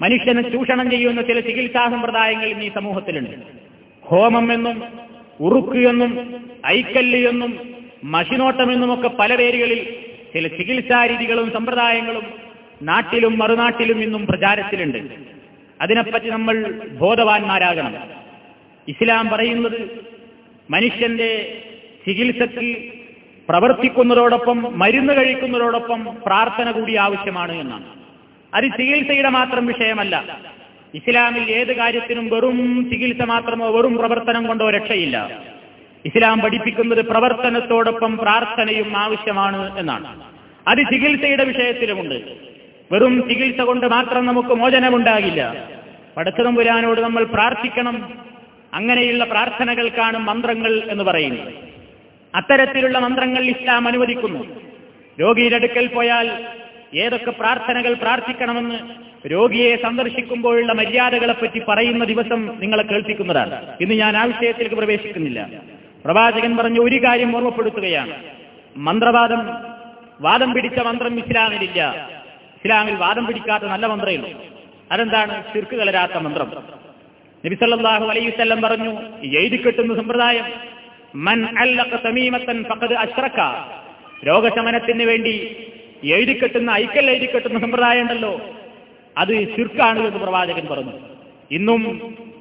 A: മനുഷ്യനെ ചൂഷണം ചെയ്യുന്ന ചില ചികിത്സാ സമ്പ്രദായങ്ങൾ ഇന്ന് ഈ സമൂഹത്തിലുണ്ട്. ഹോമം എന്നും ഉറുക്ക് എന്നും ഐക്കല്ല് എന്നും മഷിനോട്ടമെന്നുമൊക്കെ പല പേരുകളിൽ ചില ചികിത്സാ രീതികളും സമ്പ്രദായങ്ങളും നാട്ടിലും മറുനാട്ടിലും ഇന്നും പ്രചാരത്തിലുണ്ട്. അതിനെപ്പറ്റി നമ്മൾ ബോധവാന്മാരാകണം. ഇസ്ലാം പറയുന്നത് മനുഷ്യന്റെ ചികിത്സക്ക് പ്രവർത്തിക്കുന്നതോടൊപ്പം മരുന്ന് കഴിക്കുന്നതോടൊപ്പം പ്രാർത്ഥന കൂടി ആവശ്യമാണ് എന്നാണ്. അത് ചികിത്സയുടെ മാത്രം വിഷയമല്ല. ഇസ്ലാമിൽ ഏത് കാര്യത്തിനും വെറും ചികിത്സ മാത്രമോ വെറും പ്രവർത്തനം കൊണ്ടോ രക്ഷയില്ല. ഇസ്ലാം പഠിപ്പിക്കുന്നത് പ്രവർത്തനത്തോടൊപ്പം പ്രാർത്ഥനയും ആവശ്യമാണ് എന്നാണ്. അത് ചികിത്സയുടെ വിഷയത്തിലുമുണ്ട്. വെറും ചികിത്സ കൊണ്ട് മാത്രം നമുക്ക് മോചനമുണ്ടാകില്ല. പടച്ചതമ്പുരാനോട് നമ്മൾ പ്രാർത്ഥിക്കണം. അങ്ങനെയുള്ള പ്രാർത്ഥനകൾക്കാണ് മന്ത്രങ്ങൾ എന്ന് പറയുന്നത് അത്തരത്തിലുള്ള മന്ത്രങ്ങൾ ഇസ്ലാം അനുവദിക്കുന്നു. രോഗിയുടെ അടുക്കൽ പോയാൽ ഏതൊക്കെ പ്രാർത്ഥനകൾ പ്രാർത്ഥിക്കണമെന്ന് രോഗിയെ സന്ദർശിക്കുമ്പോഴുള്ള മര്യാദകളെപ്പറ്റി പറയുന്ന ദിവസം നിങ്ങളെ കേൾപ്പിക്കുന്നതാണ്. ഇന്ന് ഞാൻ ആ വിഷയത്തിലേക്ക് പ്രവേശിക്കുന്നില്ല. പ്രവാചകൻ പറഞ്ഞ ഒരു കാര്യം ഓർമ്മപ്പെടുത്തുകയാണ്. മന്ത്രവാദം വാദം പിടിച്ച മന്ത്രം ഇസ്ലാമിലില്ല. ഇസ്ലാമിൽ വാദം പിടിക്കാത്ത നല്ല മന്ത്രമേ അതെന്താണ്? ചുരുക്ക് കലരാത്ത മന്ത്രം. നബിസല്ലാഹു അലൈവിസ്ല്ലം പറഞ്ഞു എഴുതിക്കെട്ടുന്ന സമ്പ്രദായം മൻ സമീമത്തൻ ഫഖദ് അശ്രക്ക രോഗശമനത്തിന് വേണ്ടി എഴുതിക്കെട്ടുന്ന ഐക്കൽ എഴുതിക്കെട്ടുന്ന സമ്പ്രദായം ഉണ്ടല്ലോ. അത് ശിർക്കാണ് എന്ന് പ്രവാചകൻ പറഞ്ഞു. ഇന്നും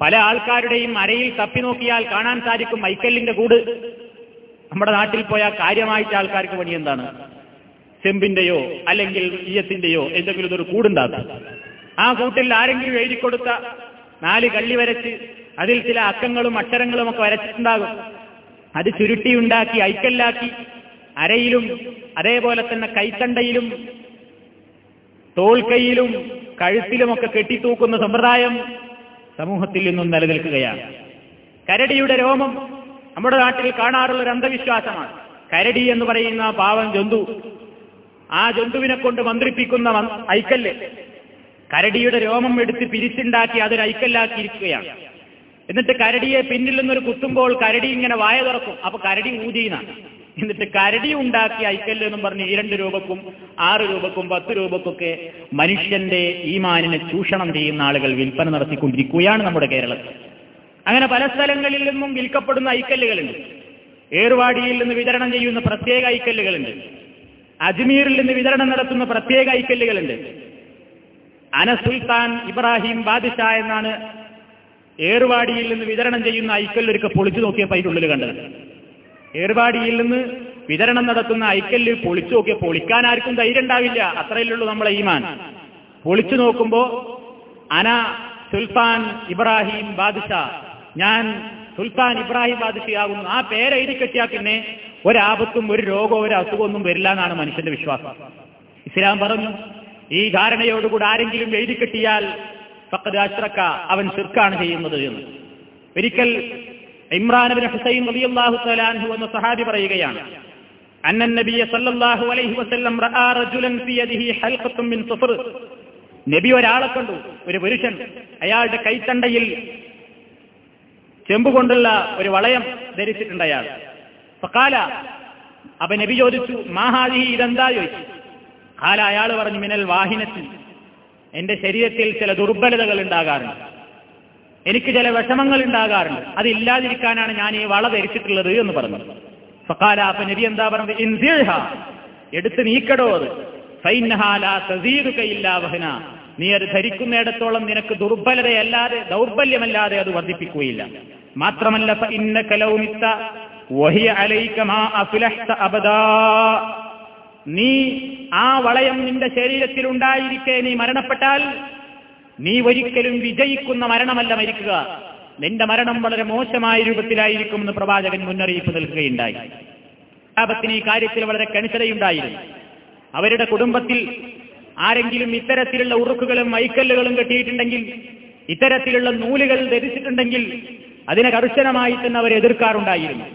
A: പല ആൾക്കാരുടെയും അരയിൽ തപ്പി നോക്കിയാൽ കാണാൻ സാധിക്കും മൈക്കല്ലിന്റെ കൂട്. നമ്മുടെ നാട്ടിൽ പോയാൽ കാര്യമായിട്ട് ആൾക്കാർക്ക് പണി എന്താണ്? ചെമ്പിന്റെയോ അല്ലെങ്കിൽ ഈയത്തിന്റെയോ എന്തെങ്കിലും ഇതൊരു കൂടുണ്ടാകും ആ കൂട്ടിൽ ആരെങ്കിലും എഴുതി കൊടുത്ത നാല് കള്ളി വരച്ച് അതിൽ ചില അക്കങ്ങളും അക്ഷരങ്ങളും ഒക്കെ വരച്ചിട്ടുണ്ടാകും. അത് ചുരുട്ടിയുണ്ടാക്കി ഐക്കല്ലാക്കി അരയിലും അതേപോലെ തന്നെ കൈത്തണ്ടയിലും തോൾക്കൈയിലും കഴുത്തിലുമൊക്കെ കെട്ടിത്തൂക്കുന്ന സമ്പ്രദായം സമൂഹത്തിൽ നിന്നും നിലനിൽക്കുകയാണ്. കരടിയുടെ രോമം നമ്മുടെ നാട്ടിൽ കാണാറുള്ള ഒരു അന്ധവിശ്വാസമാണ്. കരടി എന്ന് പറയുന്ന പാവം ജന്തു ആ ജന്തുവിനെ കൊണ്ട് മന്ത്രിപ്പിക്കുന്ന ഐക്കല്ല്. കരടിയുടെ രോമം എടുത്ത് പിരിച്ചുണ്ടാക്കി അതൊരു ഐക്കല്ലാക്കിയിരിക്കുകയാണ്. എന്നിട്ട് കരടിയെ പിന്നിൽ നിന്നൊരു കുത്തുമ്പോൾ കരടി ഇങ്ങനെ വായ തുറക്കും. അപ്പൊ കരടി ഊതിയെന്നാണ്. എന്നിട്ട് കരടി ഉണ്ടാക്കി ഐക്കല്ല് എന്നും പറഞ്ഞ് രണ്ട് രൂപക്കും ആറ് രൂപക്കും പത്ത് രൂപക്കൊക്കെ മനുഷ്യന്റെ ഈമാനിനെ ചൂഷണം ചെയ്യുന്ന ആളുകൾ വിൽപ്പന നടത്തിക്കൊണ്ടിരിക്കുകയാണ് നമ്മുടെ കേരളത്തിൽ. അങ്ങനെ പല സ്ഥലങ്ങളിൽ നിന്നും വിൽക്കപ്പെടുന്ന ഐക്കല്ലുകളുണ്ട് ഏർവാടിയിൽ നിന്ന് വിതരണം ചെയ്യുന്ന പ്രത്യേക ഐക്കല്ലുകളുണ്ട് അജ്മീറിൽ നിന്ന് വിതരണം നടത്തുന്ന പ്രത്യേക ഐക്കല്ലുകളുണ്ട് അനസുൽത്താൻ ഇബ്രാഹിം ബാദിഷാ എന്നാണ് ഏറുവാടിയിൽ നിന്ന് വിതരണം ചെയ്യുന്ന ഐക്കല്ലൊരുക്കെ പൊളിച്ചു നോക്കിയപ്പോൾ അതിന്റെ ഉള്ളിൽ കണ്ടത്. ഏറുവാടിയിൽ നിന്ന് വിതരണം നടത്തുന്ന ഐക്കല്ല് പൊളിച്ചു നോക്കിയ പൊളിക്കാൻ ആർക്കും ധൈര്യം ഉണ്ടാവില്ല. അത്രയല്ലുള്ളൂ നമ്മളെ ഈമാൻ. പൊളിച്ചു നോക്കുമ്പോ അന സുൽത്താൻ ഇബ്രാഹിം ബാദിഷ ഞാൻ സുൽത്താൻ ഇബ്രാഹിം ബാദിഷയാകുന്നു. ആ പേരെഴുതി കെട്ടിയാൽ പിന്നെ ഒരാപത്തും ഒരു രോഗവും ഒരു അസുഖമൊന്നും വരില്ല എന്നാണ് മനുഷ്യന്റെ വിശ്വാസം. ഇസ്ലാം പറഞ്ഞു ഈ ധാരണയോടുകൂടി ആരെങ്കിലും എഴുതി കെട്ടിയാൽ ഫക്കത് അശ്രക്ക അവൻ ശിർക്കാണ് ചെയ്യുന്നത് എന്ന്. ഒരിക്കൽ ഇമ്രാനബിൻ ഹുസൈൻ റളിയല്ലാഹു തആലാൻഹു എന്ന സഹാബി പറയുകയാണ് അന്നൻ നബിയ സല്ലല്ലാഹു അലൈഹി വസല്ലം മിൻ സുഫർ. നബി ഒരാളെ കണ്ടു ഒരു പുരുഷൻ അയാളുടെ കൈത്തണ്ടയിൽ ചെമ്പുകൊണ്ടുള്ള ഒരു വളയം ധരിച്ചിട്ടുണ്ട് അയാൾ. ഫക്കാല അപ്പൊ നബി ചോദിച്ചു മാഹാദി ഇതെന്താ ചോദിച്ചു? കാല അയാൾ പറഞ്ഞു മിനൽ വാഹിനത്തിൽ എന്റെ ശരീരത്തിൽ ചില ദുർബലതകൾ ഉണ്ടാകാറുണ്ട്. എനിക്ക് ചില വിഷമങ്ങൾ ഉണ്ടാകാറുണ്ട്. അതില്ലാതിരിക്കാനാണ് ഞാൻ ഈ വള ധരിച്ചിട്ടുള്ളത് എന്ന് പറഞ്ഞു. ഫക്കാല അപ്പൊ നബി എന്താ പറഞ്ഞത്? ഇൻസിഹ എടുത്ത് നീക്കടോ അത്. നീ അത് ധരിക്കുന്നിടത്തോളം നിനക്ക് ദുർബലതയല്ലാതെ ദൗർബല്യമല്ലാതെ അത് വർദ്ധിപ്പിക്കുകയില്ല. മാത്രമല്ല നീ ആ വളയം നിന്റെ ശരീരത്തിൽ ഉണ്ടായിരിക്കെ നീ മരണപ്പെട്ടാൽ നീ ഒരിക്കലും വിജയിക്കുന്ന മരണമല്ല മരിക്കുക. നിന്റെ മരണം വളരെ മോശമായ രൂപത്തിലായിരിക്കും എന്ന് പ്രവാചകൻ മുന്നറിയിപ്പ് നൽകുകയുണ്ടായി. സഹാബത്തിന് ഈ കാര്യത്തിൽ വളരെ കണിശതയുണ്ടായിരുന്നു. അവരുടെ കുടുംബത്തിൽ ആരെങ്കിലും ഇത്തരത്തിലുള്ള ഉറുക്കുകളും മൈക്കല്ലുകളും കെട്ടിയിട്ടുണ്ടെങ്കിൽ ഇത്തരത്തിലുള്ള നൂലുകൾ ധരിച്ചിട്ടുണ്ടെങ്കിൽ അതിനെ കർശനമായി തന്നെ അവർ എതിർക്കാറുണ്ടായിരുന്നു.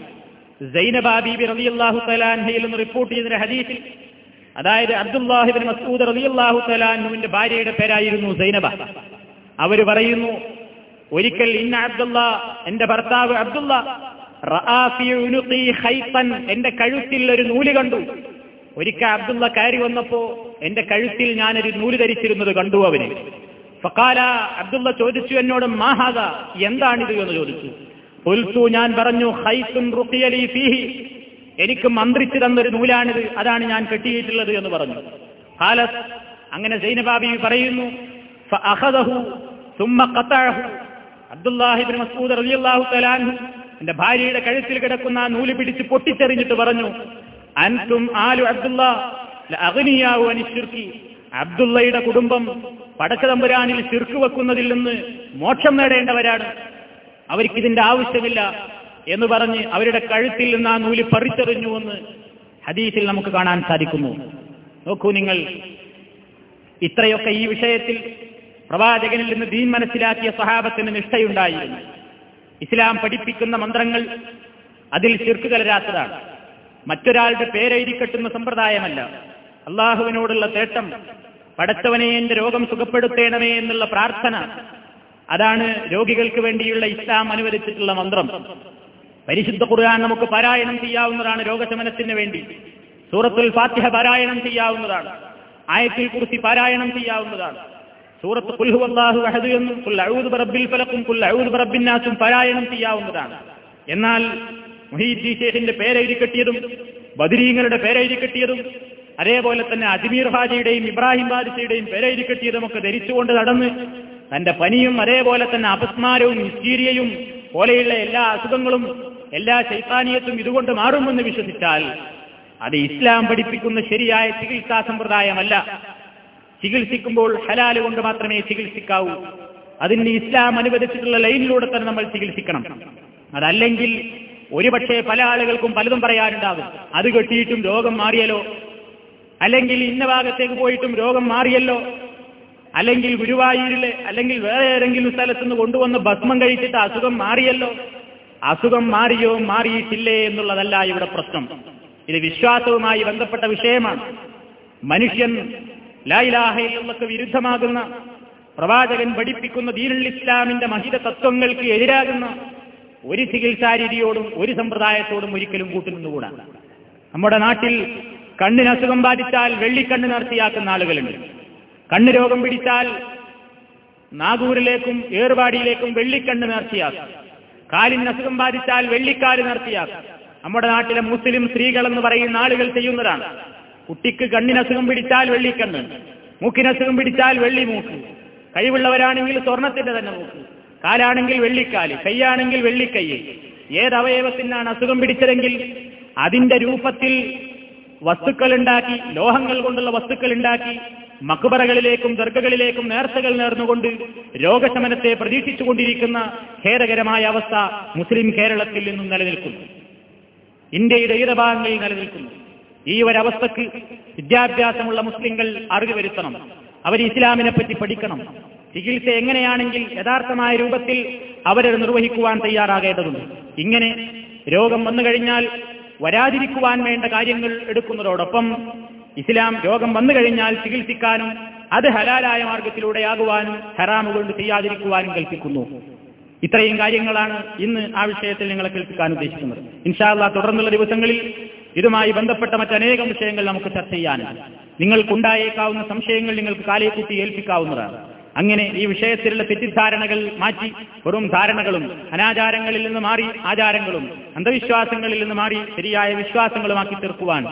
A: സൈനബാബീബി റളിയല്ലാഹു തലാൻഹയിൽ നിന്ന് റിപ്പോർട്ട് ചെയ്ത ഹദീസിൽ അതായത് അബ്ദുല്ലാഹിബിൻ മസൂദ് റളിയല്ലാഹു തലാൻഹുവിന്റെ ഭാര്യയുടെ പേരായിരുന്നു സൈനബ. അവർ പറയുന്നു ഒരിക്കൽ ഇന്ന അബ്ദുള്ള എന്റെ ഭർത്താവ് അബ്ദുള്ള എന്റെ കഴുത്തിൽ ഒരു നൂൽ കണ്ടു. ഒരിക്കൽ അബ്ദുള്ള കയറി വന്നപ്പോ എന്റെ കഴുത്തിൽ ഞാനൊരു നൂൽ ധരിച്ചിരുന്നത് കണ്ടു അവന്. ഫക്കാല അബ്ദുള്ള ചോദിച്ചു എന്നോട് മാഹാദ എന്താണിത് എന്ന് ചോദിച്ചു. ഞാൻ പറഞ്ഞു എനിക്ക് മന്ത്രിച്ചു തന്നൊരു നൂലാണിത് അതാണ് ഞാൻ കെട്ടിയിട്ടുള്ളത് എന്ന് പറഞ്ഞു. ഹാലസ് അങ്ങനെ സൈനബാബി പറയുന്നു എന്റെ ഭാര്യയുടെ കഴുത്തിൽ കിടക്കുന്ന ആ നൂൽ പിടിച്ച് പൊട്ടിച്ചെറിഞ്ഞിട്ട് പറഞ്ഞു അൻതും ആലു അബ്ദുള്ള അഗ്നിയാവു അനിശ്ചിർക്കി അബ്ദുള്ളയുടെ കുടുംബം പടച്ചതമ്പുരാനിൽ ശിർക്ക് വെക്കുന്നതിൽ നിന്ന് മോക്ഷം നേടേണ്ടവരാണ്. അവർക്കിതിന്റെ ആവശ്യമില്ല. എന്ന് പറഞ്ഞ് അവരുടെ കഴുത്തിൽ നിന്ന് ആ നൂൽ പറിച്ചെറിഞ്ഞുവെന്ന് ഹദീസിൽ നമുക്ക് കാണാൻ സാധിക്കുന്നു. നോക്കൂ നിങ്ങൾ. ഇത്രയൊക്കെ ഈ വിഷയത്തിൽ പ്രവാചകനിൽ നിന്ന് ദീൻ മനസ്സിലാക്കിയ സഹാബത്തിന് നിഷ്ഠയുണ്ടായിരുന്നു. ഇസ്ലാം പഠിപ്പിക്കുന്ന മന്ത്രങ്ങൾ അതിൽ ശിർക്ക് കലരാത്തതാണ്. മറ്റൊരാളുടെ പേരെഴുതി കെട്ടുന്ന സമ്പ്രദായമല്ല. അള്ളാഹുവിനോടുള്ള തേട്ടം പടച്ചവനെ എന്റെ രോഗം സുഖപ്പെടുത്തേണമേ എന്നുള്ള പ്രാർത്ഥന അതാണ് രോഗികൾക്ക് വേണ്ടിയുള്ള ഇസ്ലാം അനുവദിച്ചിട്ടുള്ള മന്ത്രം. പരിശുദ്ധ ഖുർആൻ നമുക്ക് പാരായണം ചെയ്യാവുന്നതാണ് രോഗശമനത്തിന് വേണ്ടി. സൂറത്തുൽ ഫാത്തിഹ പാരായണം ചെയ്യാവുന്നതാണ്. ആയത്തിൽ കുറിച്ച് പാരായണം ചെയ്യാവുന്നതാണ്. സൂറത്ത് കുൽഹു അള്ളാഹു അഹദ് എന്നും അഴൂദ് ബറബിൽ ഫലക്കും ബറബിന്നാസും പാരായണം ചെയ്യാവുന്നതാണ്. എന്നാൽ മുഹീദ്ദീ ഷേഖിന്റെ പേരെഴുതി കെട്ടിയതും ബദരീങ്ങളുടെ പേരെഴുതി കെട്ടിയതും അതേപോലെ തന്നെ അജ്മീർ ഹാജിയുടെയും ഇബ്രാഹിം ബാദിസയുടെയും പേരെഴുതി കെട്ടിയതും ഒക്കെ ധരിച്ചുകൊണ്ട് നടന്ന് തന്റെ പനിയും അതേപോലെ തന്നെ അപസ്മാരവും നിസ്കീരിയയും പോലെയുള്ള എല്ലാ അസുഖങ്ങളും എല്ലാ ചൈത്താനീയത്തും ഇതുകൊണ്ട് മാറുമെന്ന് വിശ്വസിച്ചാൽ അത് ഇസ്ലാം പഠിപ്പിക്കുന്ന ശരിയായ ചികിത്സാ സമ്പ്രദായമല്ല. ചികിത്സിക്കുമ്പോൾ ഹലാൽ കൊണ്ട് മാത്രമേ ചികിത്സിക്കാവൂ. അതിന് ഇസ്ലാം അനുവദിച്ചിട്ടുള്ള ലൈനിലൂടെ തന്നെ നമ്മൾ ചികിത്സിക്കണം. അതല്ലെങ്കിൽ ഒരുപക്ഷെ പല ആളുകൾക്കും പലതും പറയാനുണ്ടാകും. അത് കെട്ടിയിട്ടും രോഗം മാറിയല്ലോ. അല്ലെങ്കിൽ ഇന്ന ഭാഗത്തേക്ക് പോയിട്ടും രോഗം മാറിയല്ലോ. അല്ലെങ്കിൽ ഗുരുവായൂരിലെ അല്ലെങ്കിൽ വേറെ ഏതെങ്കിലും സ്ഥലത്തുനിന്ന് കൊണ്ടുവന്ന് ഭസ്മം കഴിച്ചിട്ട് അസുഖം മാറിയല്ലോ? അസുഖം മാറിയോ മാറിയിട്ടില്ലേ എന്നുള്ളതല്ല ഇവിടെ പ്രശ്നം. ഇത് വിശ്വാസവുമായി ബന്ധപ്പെട്ട വിഷയമാണ്. മനുഷ്യൻ ലായിലാഹയിലൊക്കെ വിരുദ്ധമാകുന്ന പ്രവാചകൻ പഠിപ്പിക്കുന്ന ദീനുൽ ഇസ്ലാമിന്റെ മഹിത തത്വങ്ങൾക്ക് എതിരാകുന്ന ഒരു ചികിത്സാരീതിയോടും ഒരു സമ്പ്രദായത്തോടും ഒരിക്കലും കൂട്ടുനിന്നുകൂടാ. നമ്മുടെ നാട്ടിൽ കണ്ണിന് അസുഖം ബാധിച്ചാൽ വെള്ളിക്കണ്ണ് നടത്തിയാക്കുന്ന ആളുകളുണ്ട്. കണ്ണ് രോഗം പിടിച്ചാൽ നാഗൂരിലേക്കും ഏറുപാടിയിലേക്കും വെള്ളിക്കണ്ണ് നേർച്ചയാക്കും കാലിന് അസുഖം ബാധിച്ചാൽ വെള്ളിക്കാൽ നേർച്ചയാക്കും നമ്മുടെ നാട്ടിലെ മുസ്ലിം സ്ത്രീകൾ എന്ന് പറയുന്ന ആളുകൾ ചെയ്യുന്നതാണ്. കുട്ടിക്ക് കണ്ണിനസുഖം പിടിച്ചാൽ വെള്ളിക്കണ്ണ് മൂക്കിനസുഖം പിടിച്ചാൽ വെള്ളി മൂക്ക് കഴിവുള്ളവരാണെങ്കിൽ സ്വർണത്തിന്റെ തന്നെ മൂക്ക് കാലാണെങ്കിൽ വെള്ളിക്കാൽ കൈയാണെങ്കിൽ വെള്ളിക്കൈ ഏത് അവയവത്തിനാണ് അസുഖം പിടിച്ചതെങ്കിൽ അതിന്റെ രൂപത്തിൽ വസ്തുക്കൾ ഉണ്ടാക്കി ലോഹങ്ങൾ കൊണ്ടുള്ള വസ്തുക്കൾ ഉണ്ടാക്കി മക്കുബറകളിലേക്കും ദർഗകളിലേക്കും നേർച്ചകൾ നേർന്നുകൊണ്ട് രോഗശമനത്തെ പ്രതീക്ഷിച്ചുകൊണ്ടിരിക്കുന്ന ഖേദകരമായ അവസ്ഥ മുസ്ലിം കേരളത്തിൽ നിന്നും നിലനിൽക്കുന്നു. ഇന്ത്യയുടെ ഈത ഭാഗങ്ങളിൽ നിലനിൽക്കുന്നു. ഈ ഒരവസ്ഥക്ക് വിദ്യാഭ്യാസമുള്ള മുസ്ലിങ്ങൾ അറിവ് വരുത്തണം. അവർ ഇസ്ലാമിനെ പറ്റി പഠിക്കണം. ചികിത്സ എങ്ങനെയാണെങ്കിൽ യഥാർത്ഥമായ രൂപത്തിൽ അവരത് നിർവഹിക്കുവാൻ തയ്യാറാകേണ്ടതുണ്ട്. ഇങ്ങനെ രോഗം വന്നു കഴിഞ്ഞാൽ വരാതിരിക്കുവാൻ വേണ്ട കാര്യങ്ങൾ എടുക്കുന്നതോടൊപ്പം ഇസ്ലാം രോഗം വന്നു കഴിഞ്ഞാൽ ചികിത്സിക്കാനും അത് ഹലാലായ മാർഗത്തിലൂടെയാകുവാനും ഹറാമ് ചെയ്യാതിരിക്കുവാനും കൽപ്പിക്കുന്നു. ഇത്രയും കാര്യങ്ങളാണ് ഇന്ന് ആ വിഷയത്തിൽ നിങ്ങളെ കേൾപ്പിക്കാൻ ഉദ്ദേശിക്കുന്നത്. ഇൻഷാല്ല തുടർന്നുള്ള ദിവസങ്ങളിൽ ഇതുമായി ബന്ധപ്പെട്ട മറ്റനേകം വിഷയങ്ങൾ നമുക്ക് ചർച്ച ചെയ്യാനാണ് നിങ്ങൾക്കുണ്ടായേക്കാവുന്ന സംശയങ്ങൾ നിങ്ങൾക്ക് കാലേക്കൂട്ടി ഏൽപ്പിക്കാവുന്നതാണ്. അങ്ങനെ ഈ വിഷയത്തിലുള്ള തെറ്റിദ്ധാരണകൾ മാറ്റി വെറും ധാരണകളും അനാചാരങ്ങളിൽ നിന്ന് മാറി ആചാരങ്ങളും അന്ധവിശ്വാസങ്ങളിൽ നിന്ന് മാറി ശരിയായ വിശ്വാസങ്ങളുമാക്കി തീർക്കുവാൻ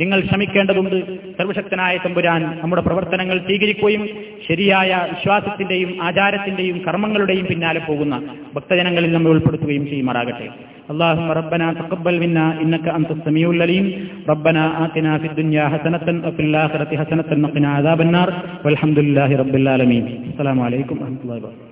A: നിങ്ങൾ ശ്രമിക്കേണ്ടതുണ്ട്. സർവശക്തനായ തമ്പുരാൻ നമ്മുടെ പ്രവർത്തനങ്ങൾ സ്വീകരിക്കുകയും ശരിയായ വിശ്വാസത്തിന്റെയും ആചാരത്തിന്റെയും കർമ്മങ്ങളുടെയും പിന്നാലെ പോകുന്ന ഭക്തജനങ്ങളിൽ നമ്മെ ഉൾപ്പെടുത്തുകയും ചെയ്യുമാറാകട്ടെ اللهم ربنا تقبل منا إنك أنت السميع العليم ربنا آتنا في الدنيا حسنة وفي الآخرة حسنة وقنا عذاب النار والحمد لله رب العالمين السلام عليكم ورحمة الله وبركاته